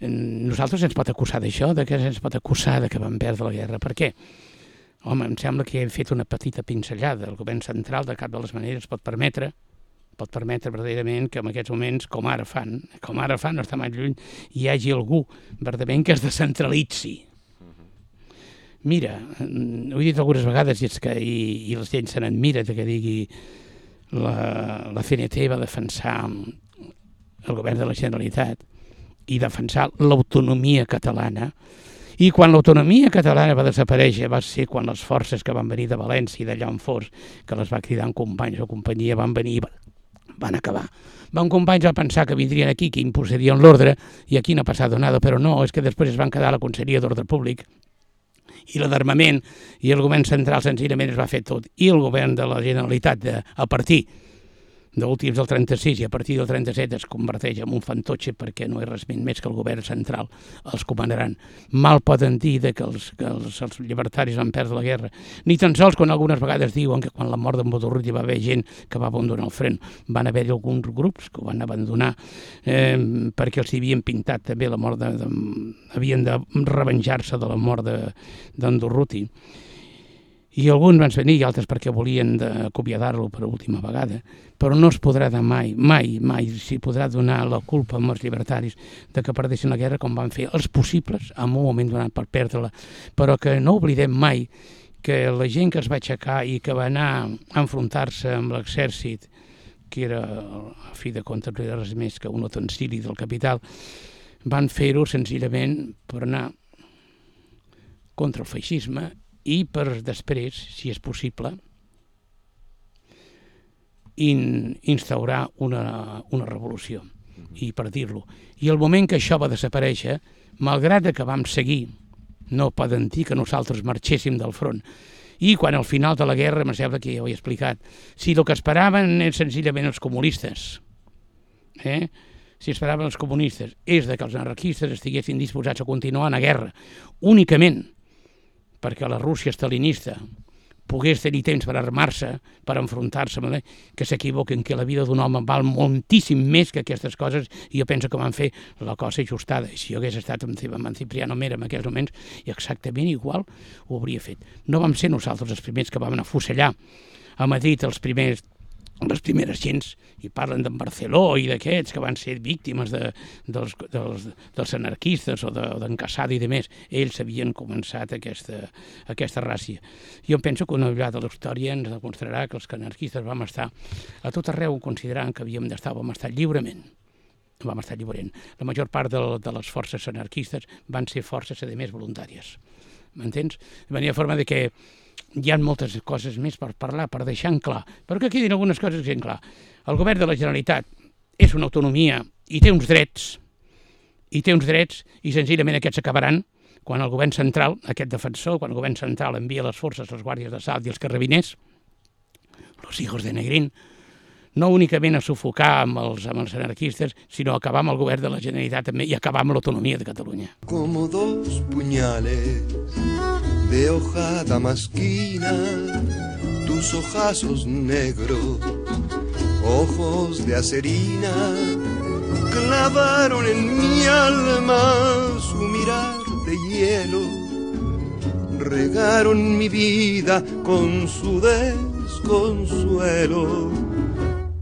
nosaltres ens pot acusar d'això, de que ens pot acusar de que vam perdre la guerra. Per què? Home, em sembla que hem fet una petita pinzellada. El govern central, de cap de les maneres, pot permetre pot permetre verdaderament que en aquests moments, com ara fan, com ara fan, no està mai lluny, hi hagi algú verdaderament que es descentralitzi. Mira, ho he dit algunes vegades i, és que, i, i la gent se n'admira que digui la, la CNT va defensar el govern de la Generalitat i defensar l'autonomia catalana i quan l'autonomia catalana va desaparèixer va ser quan les forces que van venir de València i d'allà on fos, que les va cridar en companys o companyia, van venir i van acabar. Van companys va pensar que vindrien aquí, que imposarien l'ordre, i aquí no ha passat nada, però no, és que després es van quedar a la Conselleria d'Ordre Públic i la d'armament i el govern central senzillament es va fer tot. I el govern de la Generalitat de, a partir d'últims del 36 i a partir del 37 es converteix en un fantotxe perquè no és res més que el govern central els comandaran. Mal poden dir de que els, que els, els llibertaris van perdre la guerra, ni tan sols quan algunes vegades diuen que quan la mort d'en Bodorrit hi va haver gent que va abandonar el fren. Van haver alguns grups que ho van abandonar eh, perquè els havien pintat també la mort de, de havien de revenjar-se de la mort d'en Durruti i alguns van venir i altres perquè volien acomiadar-lo per última vegada, però no es podrà de mai, mai, mai s'hi podrà donar la culpa als llibertaris de que perdessin la guerra com van fer els possibles en un moment donat per perdre-la, però que no oblidem mai que la gent que es va aixecar i que va anar a enfrontar-se amb l'exèrcit que era, a fi de comptes, no res més que un utensili del capital, van fer-ho senzillament per anar contra el feixisme i per després, si és possible, in, instaurar una, una revolució, i per dir-lo. I el moment que això va desaparèixer, malgrat que vam seguir, no poden dir que nosaltres marxéssim del front, i quan al final de la guerra, em sembla que ja ho he explicat, si el que esperaven és senzillament els comunistes, eh? si esperaven els comunistes, és de que els anarquistes estiguessin disposats a continuar la guerra únicament perquè la Rússia estalinista pogués tenir temps per armar-se, per enfrontar-se, que s'equivoquen, que la vida d'un home val moltíssim més que aquestes coses, i jo penso que van fer la cosa ajustada. Si jo hagués estat amb, amb Cipriano Mera en aquells moments, exactament igual ho hauria fet. No vam ser nosaltres els primers que vam anar a fusellar a Madrid els primers les primeres gens, i parlen d'en Barceló i d'aquests que van ser víctimes de, dels, dels, dels anarquistes o d'en de, Casado i de més, ells havien començat aquesta, aquesta ràcia. Jo penso que una vegada la història ens demostrarà que els anarquistes vam estar a tot arreu considerant que havíem d'estar, vam estar lliurement vam estar lliurement. La major part de, de les forces anarquistes van ser forces, a més, voluntàries. M'entens? De manera forma de que hi ha moltes coses més per parlar, per deixar en clar. Però que quedin algunes coses en clar. El govern de la Generalitat és una autonomia i té uns drets, i té uns drets, i senzillament aquests acabaran quan el govern central, aquest defensor, quan el govern central envia les forces, les guàrdies de salt i els carrabiners, los hijos de Negrín, no únicament a sufocar amb els, amb els anarquistes, sinó acabar amb el govern de la Generalitat també i acabar amb l'autonomia de Catalunya. Como dos puñales de hoja damasquina, tus ojazos negros, ojos de acerina, clavaron en mi alma su mirar de hielo, regaron mi vida con su desconsuelo.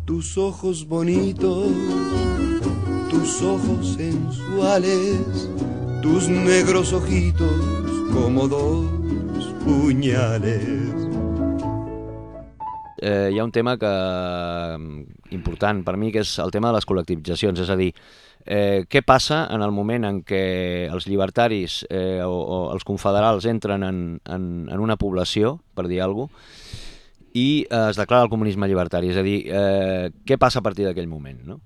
Tus ojos bonitos, tus ojos sensuales, tus negros ojitos como dos punyales. Eh, hi ha un tema que mm, important per mi, que és el tema de les col·lectivitzacions, és a dir, eh, què passa en el moment en què els llibertaris eh, o, o els confederals entren en, en, en una població, per dir alguna cosa, i eh, es declara el comunisme llibertari, és a dir, eh, què passa a partir d'aquell moment, no?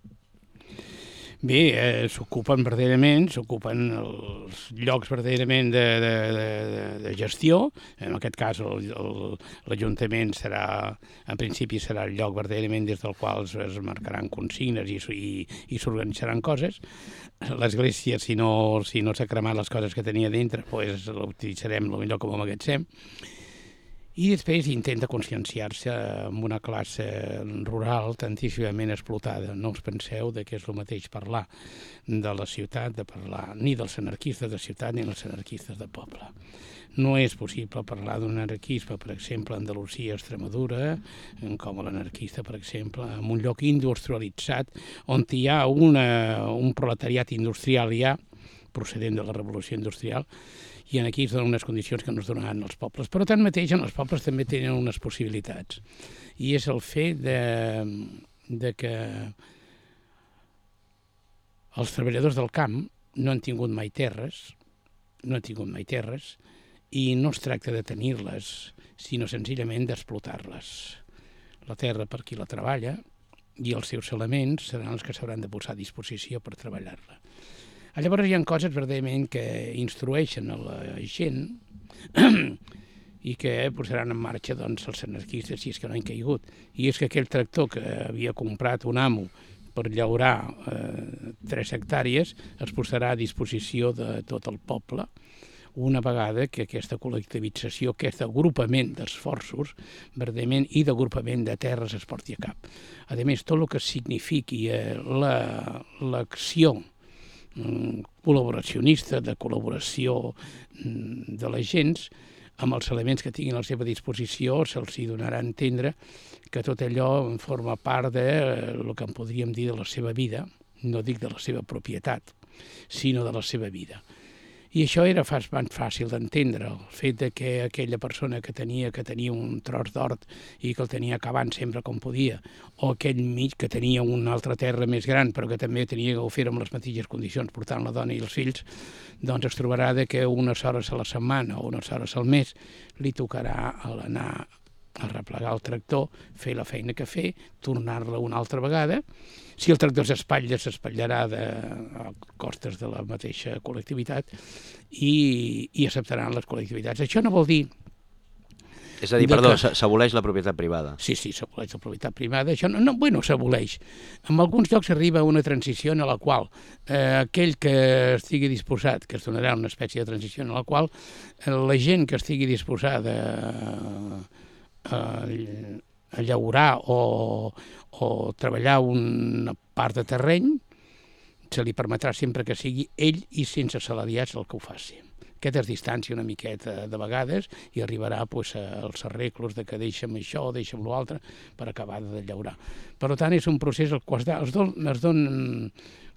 Bé, eh, s'ocupen verdaderament, s'ocupen els llocs verdaderament de, de, de, de gestió. En aquest cas, l'Ajuntament serà, en principi, serà el lloc verdaderament des del qual es marcaran consignes i, i, i s'organitzaran coses. L'Església, si no si no s'ha cremat les coses que tenia dintre, pues, l'utilitzarem millor com a magatzem i després intenta conscienciar-se amb una classe rural tantíssimament explotada. No us penseu de que és el mateix parlar de la ciutat, de parlar ni dels anarquistes de ciutat ni dels anarquistes de poble. No és possible parlar d'un anarquisme, per exemple, a Andalusia, Extremadura, com l'anarquista, per exemple, en un lloc industrialitzat on hi ha una, un proletariat industrial ja procedent de la revolució industrial i en aquí es donen unes condicions que no es donaran als pobles. Però tanmateix en els pobles també tenen unes possibilitats i és el fet de, de que els treballadors del camp no han tingut mai terres, no han tingut mai terres, i no es tracta de tenir-les, sinó senzillament d'explotar-les. La terra per qui la treballa i els seus elements seran els que s'hauran de posar a disposició per treballar-la. Llavors hi ha coses verdaderament que instrueixen a la gent i que posaran en marxa doncs, els anarquistes si és que no han caigut. I és que aquell tractor que havia comprat un amo per llaurar eh, 3 hectàrees es posarà a disposició de tot el poble una vegada que aquesta col·lectivització, aquest agrupament d'esforços, verdaderament, i d'agrupament de terres es porti a cap. A més, tot el que signifiqui eh, l'acció la, col·laboracionista, de col·laboració mm, de les gens, amb els elements que tinguin a la seva disposició se'ls donarà a entendre que tot allò forma part de el que en podríem dir de la seva vida, no dic de la seva propietat, sinó de la seva vida. I això era bastant fàcil d'entendre, el fet de que aquella persona que tenia que tenia un tros d'hort i que el tenia acabant sempre com podia, o aquell mig que tenia una altra terra més gran però que també tenia que fer amb les mateixes condicions, portant la dona i els fills, doncs es trobarà de que unes hores a la setmana o unes hores al mes li tocarà anar a replegar el tractor, fer la feina que fer, tornar-la una altra vegada. Si el tractor s'espatlla, s'espatllarà de, a costes de la mateixa col·lectivitat i, i acceptaran les col·lectivitats. Això no vol dir és a dir, perdó, que- s'aboleix la propietat privada. Sí, sí, s'aboleix la propietat privada. Això no, no bueno, s'aboleix. En alguns llocs arriba a una transició en la qual eh, aquell que estigui disposat, que es donarà una espècie de transició en la qual eh, la gent que estigui disposada a, a llaurar o, o treballar una part de terreny, se li permetrà sempre que sigui ell i sense salariats el que ho faci. Aquesta es distància una miqueta de vegades i arribarà pues, als arreglos de que deixa'm això, deixa'm l'altre, per acabar de llaurar. Per tant, és un procés el qual es, don, es donen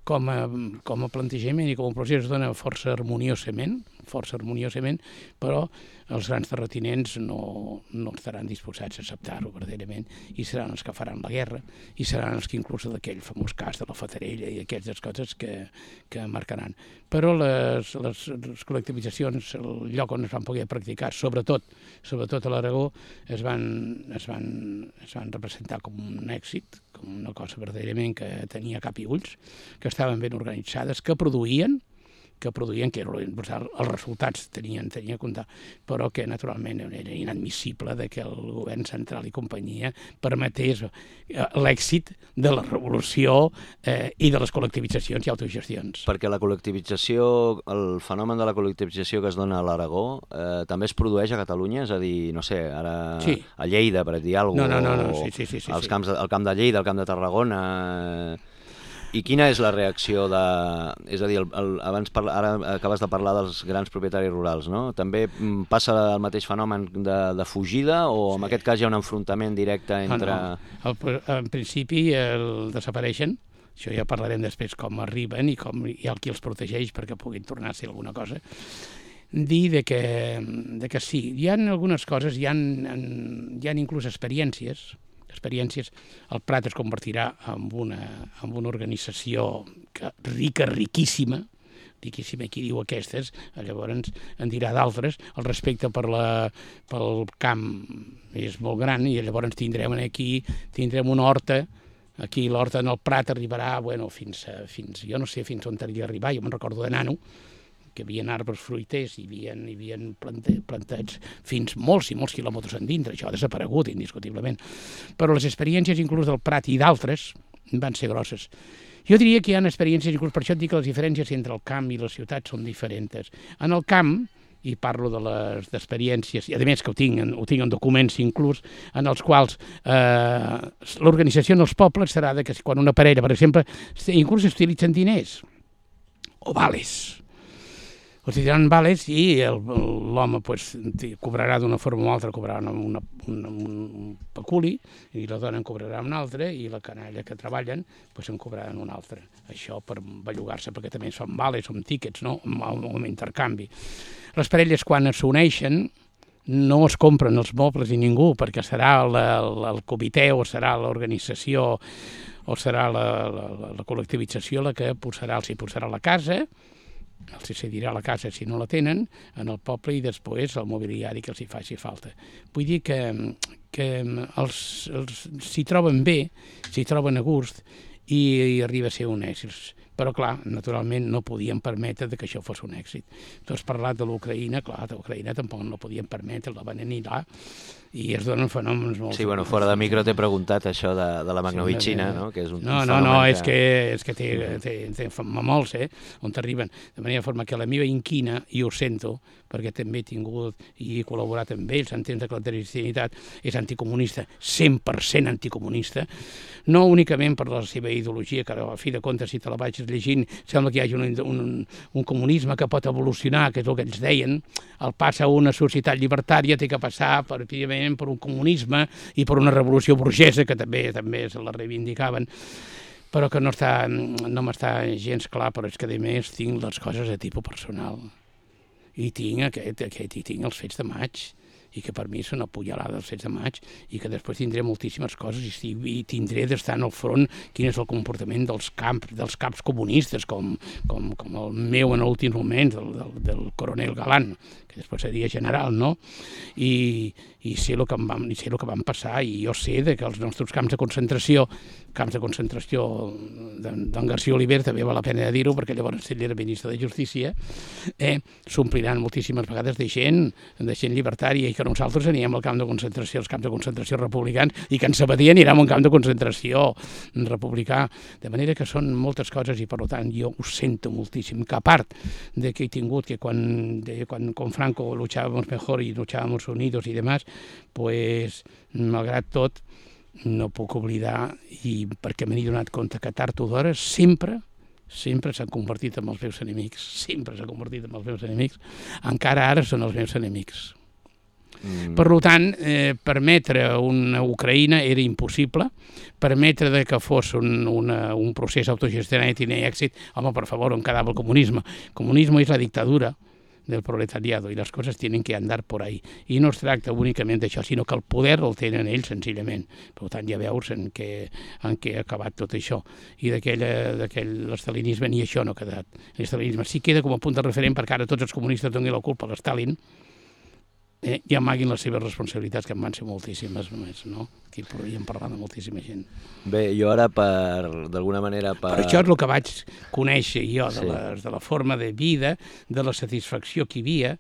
com a, com a plantejament i com a procés es dona força harmoniosament, força harmoniosament, però els grans terratinents no, no estaran disposats a acceptar-ho verdaderament i seran els que faran la guerra i seran els que inclús d'aquell famós cas de la Fatarella i aquestes coses que, que marcaran. Però les, les, les col·lectivitzacions, el lloc on es van poder practicar, sobretot, sobretot a l'Aragó, es van, es, van, es van representar com un èxit, com una cosa verdaderament que tenia cap i ulls, que estaven ben organitzades, que produïen, que produïen, que els resultats tenien, tenien a comptar, però que naturalment era inadmissible de que el govern central i companyia permetés eh, l'èxit de la revolució eh, i de les col·lectivitzacions i autogestions. Perquè la col·lectivització, el fenomen de la col·lectivització que es dona a l'Aragó eh, també es produeix a Catalunya? És a dir, no sé, ara Sí. a Lleida, per dir alguna No, cosa, no, no, no, o sí, sí, sí, sí, als sí. camps al camp de Lleida, al camp de Tarragona... eh, I quina és la reacció de... És a dir, el, el, abans parla, ara acabes de parlar dels grans propietaris rurals, no? També mm, passa el mateix fenomen de, de fugida o en aquest cas hi ha un enfrontament directe entre... Ah, no. El, en principi el desapareixen, això ja parlarem després com arriben i com hi ha qui els protegeix perquè puguin tornar a ser alguna cosa. Dir de que, de que sí, hi ha algunes coses, hi ha, hi ha inclús experiències, experiències, el Prat es convertirà en una, en una organització que, rica, riquíssima, riquíssima, qui diu aquestes, llavors en dirà d'altres, el respecte per la, pel camp és molt gran i llavors tindrem aquí, tindrem una horta, aquí l'horta en el Prat arribarà, bueno, fins, a, fins, jo no sé fins on hauria d'arribar, jo me'n recordo de nano, que hi havia arbres fruiters, hi havia, hi havia plantats fins molts i molts quilòmetres endintre, això ha desaparegut indiscutiblement. Però les experiències inclús del Prat i d'altres van ser grosses. Jo diria que hi ha experiències, inclús per això et dic que les diferències entre el camp i la ciutat són diferents. En el camp, i parlo de les experiències, i a més que ho tinc, ho tinc en documents inclús, en els quals eh, l'organització en els pobles serà de que quan una parella, per exemple, inclús s'utilitzen diners o vales, utilitzant vales i l'home pues, cobrarà d'una forma o altra, cobrarà una, una, una, un peculi i la dona en cobrarà una altra i la canalla que treballen pues, en cobraran una altra. Això per bellugar-se, perquè també són vales, són tíquets, no? amb, amb intercanvi. Les parelles quan s'uneixen no es compren els mobles i ningú, perquè serà la, la, el comitè o serà l'organització o serà la, la, la col·lectivització la que posarà, els hi posarà la casa, els cedirà la casa si no la tenen en el poble i després el mobiliari que els hi faci falta. Vull dir que, que els, els s'hi troben bé, s'hi troben a gust i, i arriba a ser un èxit. Però, clar, naturalment no podien permetre de que això fos un èxit. Tu has parlat de l'Ucraïna, clar, l'Ucraïna tampoc no podien permetre, la van anihilar i es donen fenòmens molt... Sí, bueno, fora de micro t'he preguntat això de, de la magnovitxina, no? Que és un, No, no, no, és que, és que té, té, té molts, eh, on t'arriben. De manera forma que la meva inquina, i ho sento, perquè també he tingut i he col·laborat amb ells, entendre que la cristianitat és anticomunista, 100% anticomunista, no únicament per la seva ideologia, que a fi de comptes, si te la vaig llegint, sembla que hi hagi un, un, un comunisme que pot evolucionar, que és el que ens deien, el pas a una societat llibertària té que passar per, evidentment, per un comunisme i per una revolució burgesa, que també també se la reivindicaven, però que no, està, no m'està gens clar, però és que a més tinc les coses de tipus personal. i tinc aquest, aquest, i tinc els fets de maig i que per mi són una punyalada els 16 de maig i que després tindré moltíssimes coses i, estic, i tindré d'estar al front quin és el comportament dels camps, dels caps comunistes com, com, com el meu en últims moments, del, del, del coronel que després seria general, no? I, i sé el que van, i sé el que van passar i jo sé de que els nostres camps de concentració camps de concentració d'en García Oliver, també val la pena de dir-ho, perquè llavors ell era ministre de Justícia, eh, s'ompliran moltíssimes vegades de gent, de gent llibertària, i que nosaltres aníem al camp de concentració, als camps de concentració republicans, i que en Sabadia anirem a un camp de concentració republicà. De manera que són moltes coses, i per tant jo ho sento moltíssim, que a part de que he tingut que quan, de, quan con Franco luchábamos mejor y luchábamos unidos y demás, pues, malgrat tot, no puc oblidar, i perquè me n'he donat compte que tard o d'hora sempre sempre s'han convertit en els meus enemics, sempre s'han convertit en els meus enemics, encara ara són els meus enemics. Mm. Per tant, eh, permetre una Ucraïna era impossible, permetre de que fos un, una, un procés autogestionat i tenir èxit, home, per favor, on quedava el comunisme? El comunisme és la dictadura, del proletariado i les coses tenen que andar por ahí. I no es tracta únicament d'això, sinó que el poder el tenen ells senzillament. Per tant, ja veus en què, en què ha acabat tot això. I d'aquell estalinisme ni això no ha quedat. L'estalinisme sí queda com a punt de referent perquè ara tots els comunistes donin la culpa a l'Stalin, eh, i amaguin les seves responsabilitats, que en van ser moltíssimes només, no? Aquí podríem parlar de moltíssima gent. Bé, jo ara, per d'alguna manera... Per... per això és el que vaig conèixer jo, de, sí. les, de la forma de vida, de la satisfacció que hi havia,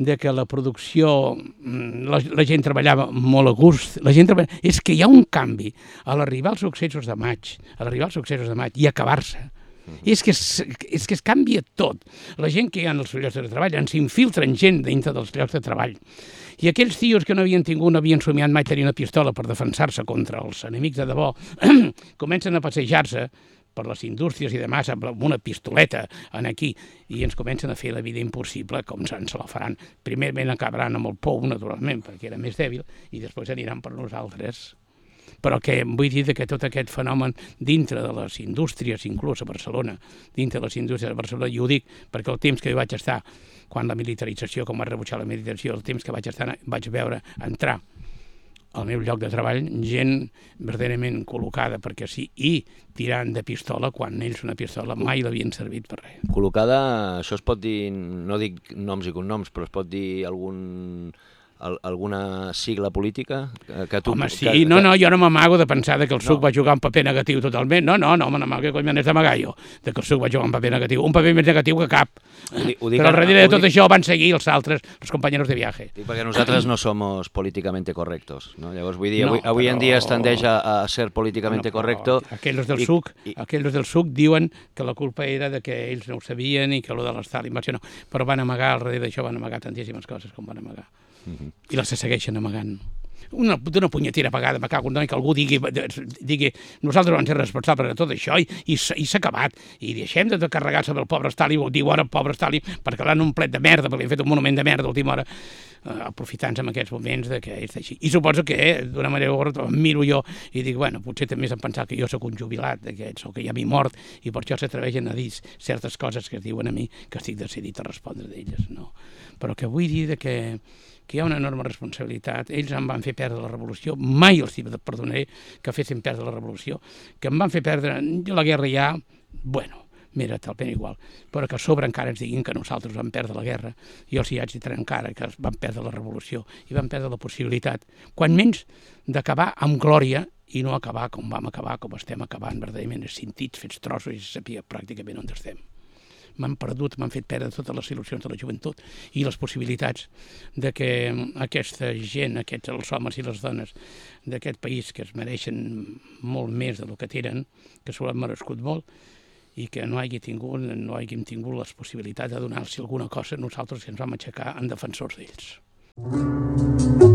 de que la producció, mm, la, la gent treballava molt a gust, la gent treballava... És que hi ha un canvi a l'arribar als successos de maig, a l'arribar als successos de maig i acabar-se, i és que es, és que es canvia tot. La gent que hi ha en els llocs de treball, ens infiltren gent dintre dels llocs de treball. I aquells tios que no havien tingut, no havien somiat mai tenir una pistola per defensar-se contra els enemics de debò, comencen a passejar-se per les indústries i demás amb una pistoleta en aquí i ens comencen a fer la vida impossible com ens la faran. Primerament acabaran amb el pou, naturalment, perquè era més dèbil, i després aniran per nosaltres però que vull dir que tot aquest fenomen dintre de les indústries, inclús a Barcelona, dintre de les indústries de Barcelona, i ho dic perquè el temps que hi vaig estar, quan la militarització, com va rebutjar la militarització, el temps que vaig estar, vaig veure entrar al meu lloc de treball gent verdaderament col·locada perquè sí, i tirant de pistola quan ells una pistola mai l'havien servit per res. Col·locada, això es pot dir, no dic noms i cognoms, però es pot dir algun alguna sigla política? Que tu, Home, sí, que, no, no, jo no m'amago de pensar que el SUC no. va jugar un paper negatiu totalment, no, no, no, me n'amago, que cony me n'és d'amagar jo, de que el SUC va jugar un paper negatiu, un paper més negatiu que cap. Ho dic, ho dic, Però al darrere de tot dic... això van seguir els altres, els companys de viatge. Dic perquè nosaltres no som políticament correctos, no? Llavors, vull dir, no, avui, avui però... en dia es tendeix a, a ser políticament no, correcto. Aquells del i, SUC, i... aquells del SUC diuen que la culpa era de que ells no ho sabien i que allò de l'Estat, no, però van amagar, al darrere d'això van amagar tantíssimes coses com van amagar uh -huh. i les segueixen amagant una, una punyetera vegada me cago en que algú digui, digui nosaltres vam ser responsables de tot això i, i, i s'ha acabat i deixem de carregar sobre el pobre Stalin o diu ara pobre Stalin perquè l'han omplet de merda perquè li han fet un monument de merda a última hora eh, aprofitant-se en aquests moments de que és així. I suposo que eh, d'una manera o altra miro jo i dic, bueno, potser també s'han pensat que jo sóc un jubilat d'aquests o que ja m'he mort i per això s'atreveixen a dir certes coses que es diuen a mi que estic decidit a respondre d'elles, no? Però que vull dir de que que hi ha una enorme responsabilitat. Ells em van fer perdre la revolució, mai els perdonaré que fessin perdre la revolució, que em van fer perdre la guerra ja, bueno, mira, tal ben igual, però que a sobre encara ens diguin que nosaltres vam perdre la guerra, i els hi haig de dir encara que vam perdre la revolució i vam perdre la possibilitat, quan menys d'acabar amb glòria i no acabar com vam acabar, com estem acabant, verdaderament sentits, fets trossos i sabia pràcticament on estem m'han perdut, m'han fet perdre totes les il·lusions de la joventut i les possibilitats de que aquesta gent, aquests els homes i les dones d'aquest país que es mereixen molt més del que tenen, que s'ho han merescut molt, i que no hagi tingut, no hàgim tingut les possibilitats de donar-los alguna cosa nosaltres que ens vam aixecar en defensors d'ells.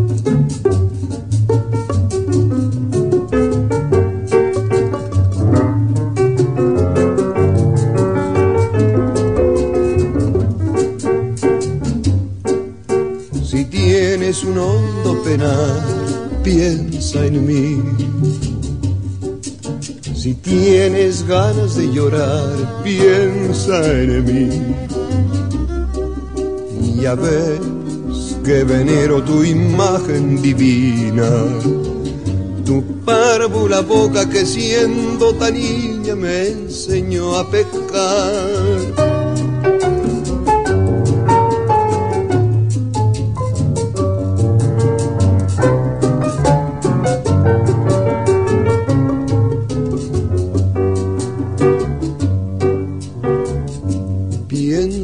Tienes un hondo penal, piensa en mí. Si tienes ganas de llorar, piensa en mí. ya ves que venero tu imagen divina. Tu párvula boca que siendo tan niña me enseñó a pecar.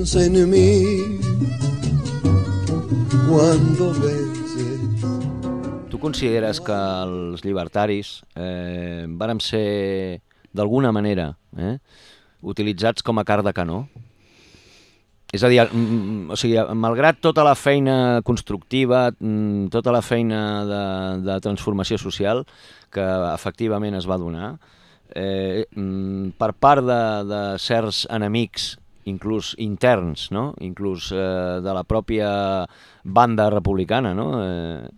Piensa en mí cuando beses. Tu consideres que els llibertaris eh, varen ser, d'alguna manera, eh, utilitzats com a car de canó? És a dir, mm, o sigui, malgrat tota la feina constructiva, mm, tota la feina de, de transformació social que efectivament es va donar, eh, mm, per part de, de certs enemics inclús interns, no? inclús eh, de la pròpia banda republicana. No? Eh,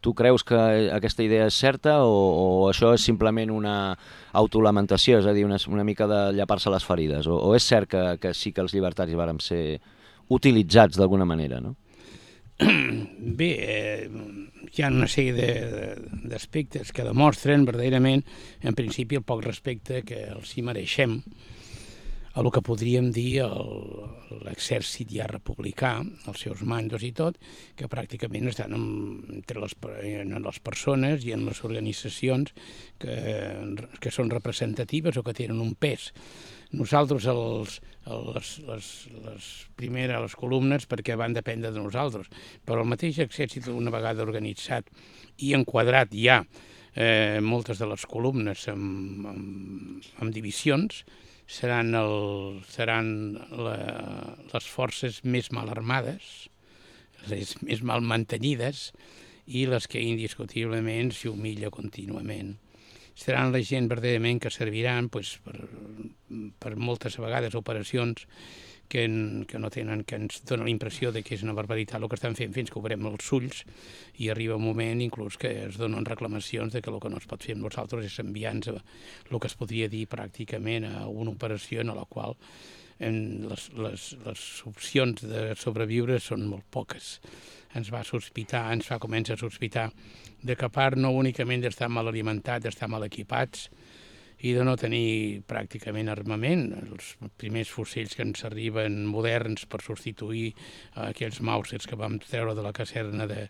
tu creus que aquesta idea és certa o, o això és simplement una autolamentació, és a dir, una, una mica de llapar-se les ferides? O, o és cert que, que sí que els llibertaris varen ser utilitzats d'alguna manera? No? Bé, eh, hi ha una sèrie d'aspectes que demostren verdaderament, en principi, el poc respecte que els hi mereixem a el que podríem dir l'exèrcit ja republicà, els seus mandos i tot, que pràcticament estan en, entre les, en les persones i en les organitzacions que, que són representatives o que tenen un pes. Nosaltres, els, les, les, les primeres, les columnes, perquè van dependre de nosaltres, però el mateix exèrcit, una vegada organitzat i enquadrat ja eh, moltes de les columnes amb, amb, amb divisions, seran, el, seran la, les forces més mal armades, les més mal mantenides i les que indiscutiblement s'hi humilla contínuament. Seran la gent verdaderament que serviran pues, per, per moltes vegades operacions que, en, que no tenen, que ens dona la impressió de que és una barbaritat el que estan fent fins que obrem els ulls i arriba un moment inclús que es donen reclamacions de que el que no es pot fer amb nosaltres és enviar-nos el que es podria dir pràcticament a una operació en la qual en les, les, les opcions de sobreviure són molt poques. Ens va sospitar, ens fa començar a sospitar de que part no únicament d'estar mal alimentats, d'estar mal equipats, i de no tenir pràcticament armament. Els primers fusells que ens arriben moderns per substituir aquells Mausers que vam treure de la caserna de,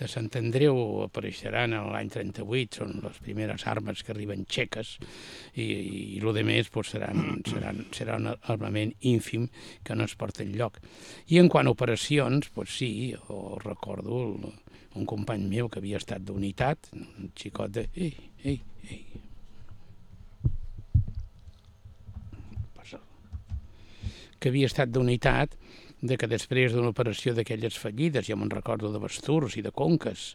de Sant Andreu apareixeran a l'any 38, són les primeres armes que arriben txeques i, i, el de més pues, seran, seran, serà un armament ínfim que no es porta enlloc. I en quant a operacions, pues, sí, jo recordo el, un company meu que havia estat d'unitat, un xicot de... Ei, ei, ei, que havia estat d'unitat, de que després d'una operació d'aquelles fallides, ja me'n recordo de Basturs i de Conques,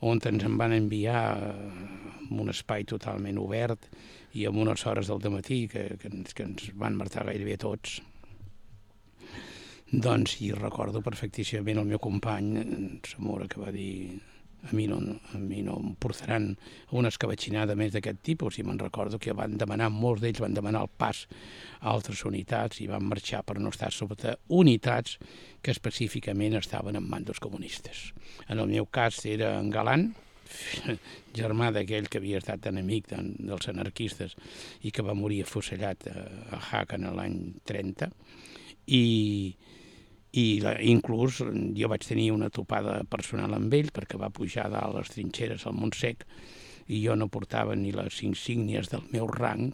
on ens en van enviar en un espai totalment obert i amb unes hores del matí que, que, ens, que ens van marcar gairebé tots. Doncs hi recordo perfectíssimament el meu company, Samora, que va dir a mi no, a mi no em portaran una escabatxinada més d'aquest tipus i me'n recordo que van demanar, molts d'ells van demanar el pas a altres unitats i van marxar per no estar sota unitats que específicament estaven en mandos comunistes. En el meu cas era en Galant, germà d'aquell que havia estat enemic de, dels anarquistes i que va morir afusellat a, a Hagen l'any 30 i, i la, inclús jo vaig tenir una topada personal amb ell perquè va pujar dalt les trinxeres al Montsec i jo no portava ni les insígnies del meu rang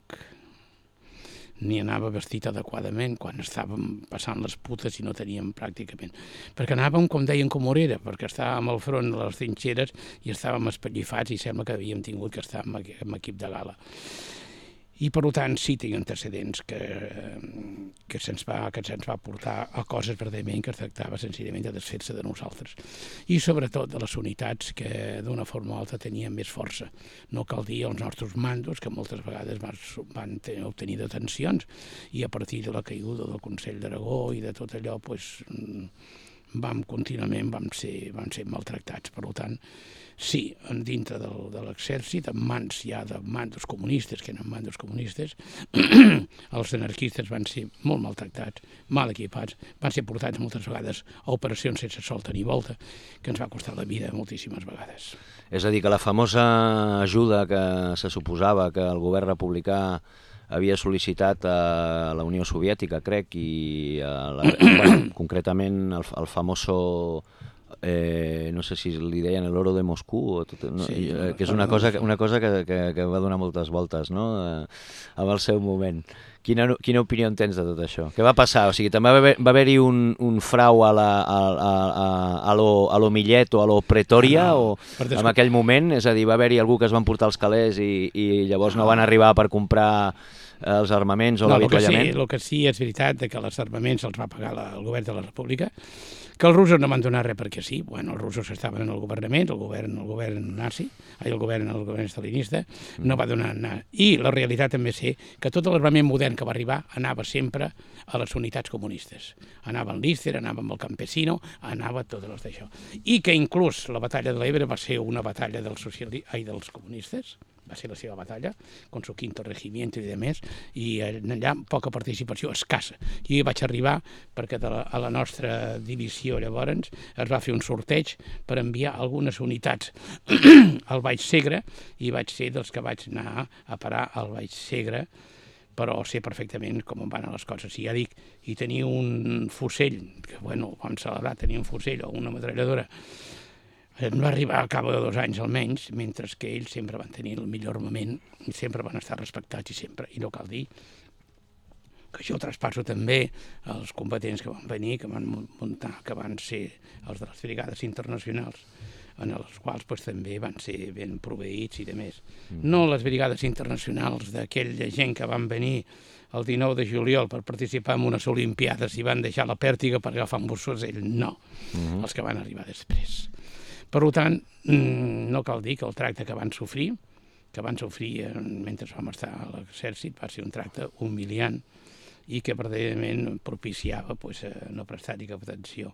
ni anava vestit adequadament quan estàvem passant les putes i no teníem pràcticament. Perquè anàvem, com deien, com orera, perquè estàvem al front de les trinxeres i estàvem espellifats i sembla que havíem tingut que estar amb, amb equip de gala i per tant sí tinc antecedents que, que se'ns va, que se'ns va portar a coses verdaderament que es tractava senzillament de desfer-se de nosaltres. I sobretot de les unitats que d'una forma o altra tenien més força. No cal dir els nostres mandos que moltes vegades van, van tenir, obtenir detencions. I a partir de la caiguda del Consell d'Aragó i de tot allò pues, vam contínuament vam ser, vam ser maltractats. Per tant, sí, en dintre del, de l'exèrcit, en mans ja de mandos comunistes, que eren mandos comunistes, els anarquistes van ser molt maltractats, mal equipats, van ser portats moltes vegades a operacions sense solta ni volta, que ens va costar la vida moltíssimes vegades. És a dir, que la famosa ajuda que se suposava que el govern republicà havia sol·licitat a la Unió Soviètica, crec, i a la, bueno, concretament el, el famoso eh, no sé si li deien l'oro de Moscú o tot, no? Sí, eh, que és una cosa, una cosa que, que, que va donar moltes voltes no? eh, amb el seu moment quina, quina opinió en tens de tot això? Què va passar? O sigui, també va haver-hi haver un, un frau a, la, a, a, a, a, lo, a lo Millet o a lo Pretoria Ah, no, o en aquell moment? És a dir, va haver-hi algú que es van portar els calés i, i llavors no van arribar per comprar eh, els armaments o No, el que, sí, l'avituallament? el que sí és veritat de que els armaments els va pagar la, el govern de la República, que els russos no van donar res perquè sí, bueno, els russos estaven en el governament, el govern, el govern nazi, ai, el govern, el govern stalinista, no va donar anar. I la realitat també sé que tot l'armament modern que va arribar anava sempre a les unitats comunistes. Anava al Líster, anava amb el Campesino, anava totes les d'això. I que inclús la batalla de l'Ebre va ser una batalla dels, sociali... ai, dels comunistes, va ser la seva batalla, con su quinto regimiento i de més, i allà poca participació, escassa. I vaig arribar, perquè de la, a la nostra divisió llavors es va fer un sorteig per enviar algunes unitats al Baix Segre, i vaig ser dels que vaig anar a parar al Baix Segre, però sé perfectament com van les coses. I ja dic, i tenia un fusell, que bueno, vam celebrar tenir un fusell o una metralladora, em va arribar al cap de dos anys almenys, mentre que ells sempre van tenir el millor armament i sempre van estar respectats i sempre, i no cal dir que ho traspasso també als combatents que van venir, que van muntar, que van ser els de les brigades internacionals, en els quals pues, també van ser ben proveïts i de més. No les brigades internacionals d'aquella gent que van venir el 19 de juliol per participar en unes Olimpiades i van deixar la pèrtiga per agafar un bussosell, no, els que van arribar després. Per tant, mm, no cal dir que el tracte que van sofrir, que van sofrir eh, mentre vam estar a l'exèrcit, va ser un tracte humiliant i que verdaderament propiciava pues, eh, no prestar-hi cap atenció.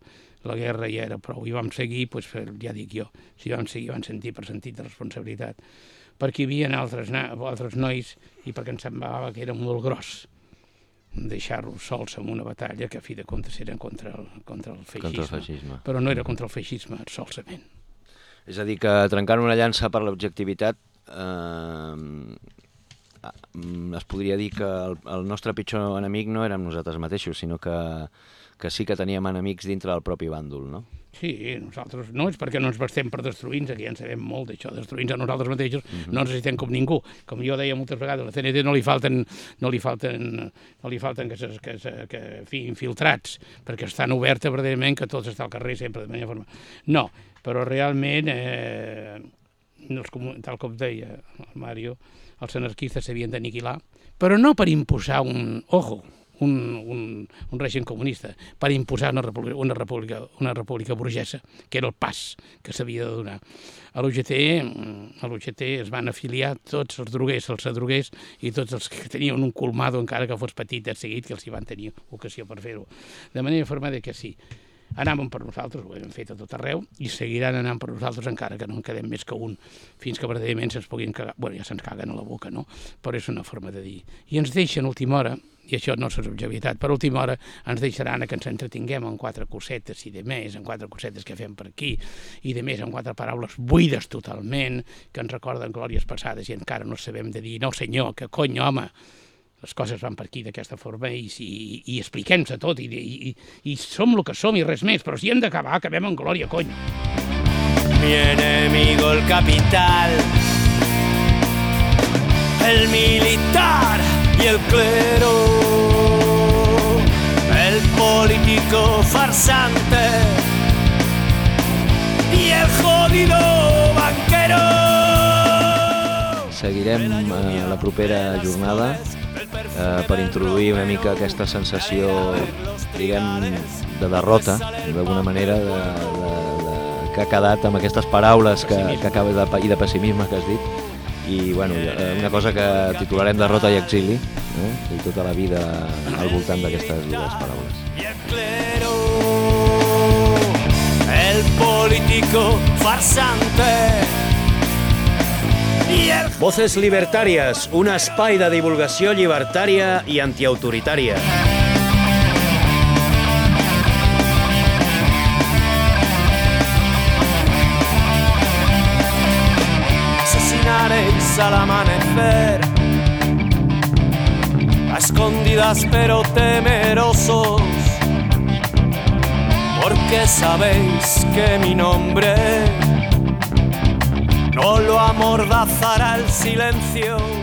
La guerra ja era prou i vam seguir, pues, ja dic jo, si vam seguir vam sentir per sentit de responsabilitat, perquè hi havia altres, altres nois i perquè ens semblava que era molt gros deixar-los sols en una batalla que a fi de comptes eren contra el, contra el feixisme, Contra el feixisme. però no era contra el feixisme solament. És a dir, que trencant una llança per l'objectivitat eh, es podria dir que el, el nostre pitjor enemic no érem nosaltres mateixos, sinó que, que sí que teníem enemics dintre del propi bàndol, no? Sí, nosaltres no és perquè no ens bastem per destruir-nos, que ja en sabem molt d'això, destruir-nos a nosaltres mateixos, Mhm. no necessitem com ningú. Com jo deia moltes vegades, a la CNT no li falten, no li falten, no li falten que, se, que, se, que fi, infiltrats, perquè estan oberta verdaderament que tots estan al carrer sempre de manera forma. No, però realment, eh, els, tal com deia el Mario, els anarquistes s'havien d'aniquilar, però no per imposar un, ojo, un, un, un règim comunista, per imposar una república, una república, una república burgesa, que era el pas que s'havia de donar. A l'UGT, a l'UGT es van afiliar tots els droguers, els adroguers i tots els que tenien un colmado, encara que fos petit, de seguit, que els hi van tenir ocasió per fer-ho. De manera formada que sí, anaven per nosaltres, ho hem fet a tot arreu, i seguiran anant per nosaltres encara que no en quedem més que un, fins que verdaderament se'ns puguin cagar, bueno, ja se'ns caguen a la boca, no? Però és una forma de dir. I ens deixen última hora, i això no és objectivitat, per última hora ens deixaran que ens entretinguem en quatre cosetes i de més, en quatre cosetes que fem per aquí, i de més en quatre paraules buides totalment, que ens recorden glòries passades i encara no sabem de dir, no senyor, que cony, home, les coses van per aquí d'aquesta forma i, i, i expliquem-se tot i, i, i, som el que som i res més, però si hem d'acabar, acabem en glòria, cony. Mi enemigo el capital, el militar y el clero, el político farsante y el jodido Seguirem eh, la propera jornada eh, per introduir una mica aquesta sensació, diguem, de derrota, d'alguna manera, de, de, de, que ha quedat amb aquestes paraules que, que acaba de, i de pessimisme que has dit, i bueno, eh, una cosa que titularem Derrota i exili, eh? i tota la vida al voltant d'aquestes dues paraules. el político farsante. Voces Libertàries, un espai de divulgació llibertària i antiautoritària. asesinaréis al amanecer. A escondidas pero temerosos, porque sabéis que mi nombre no lo amordazará el silencio.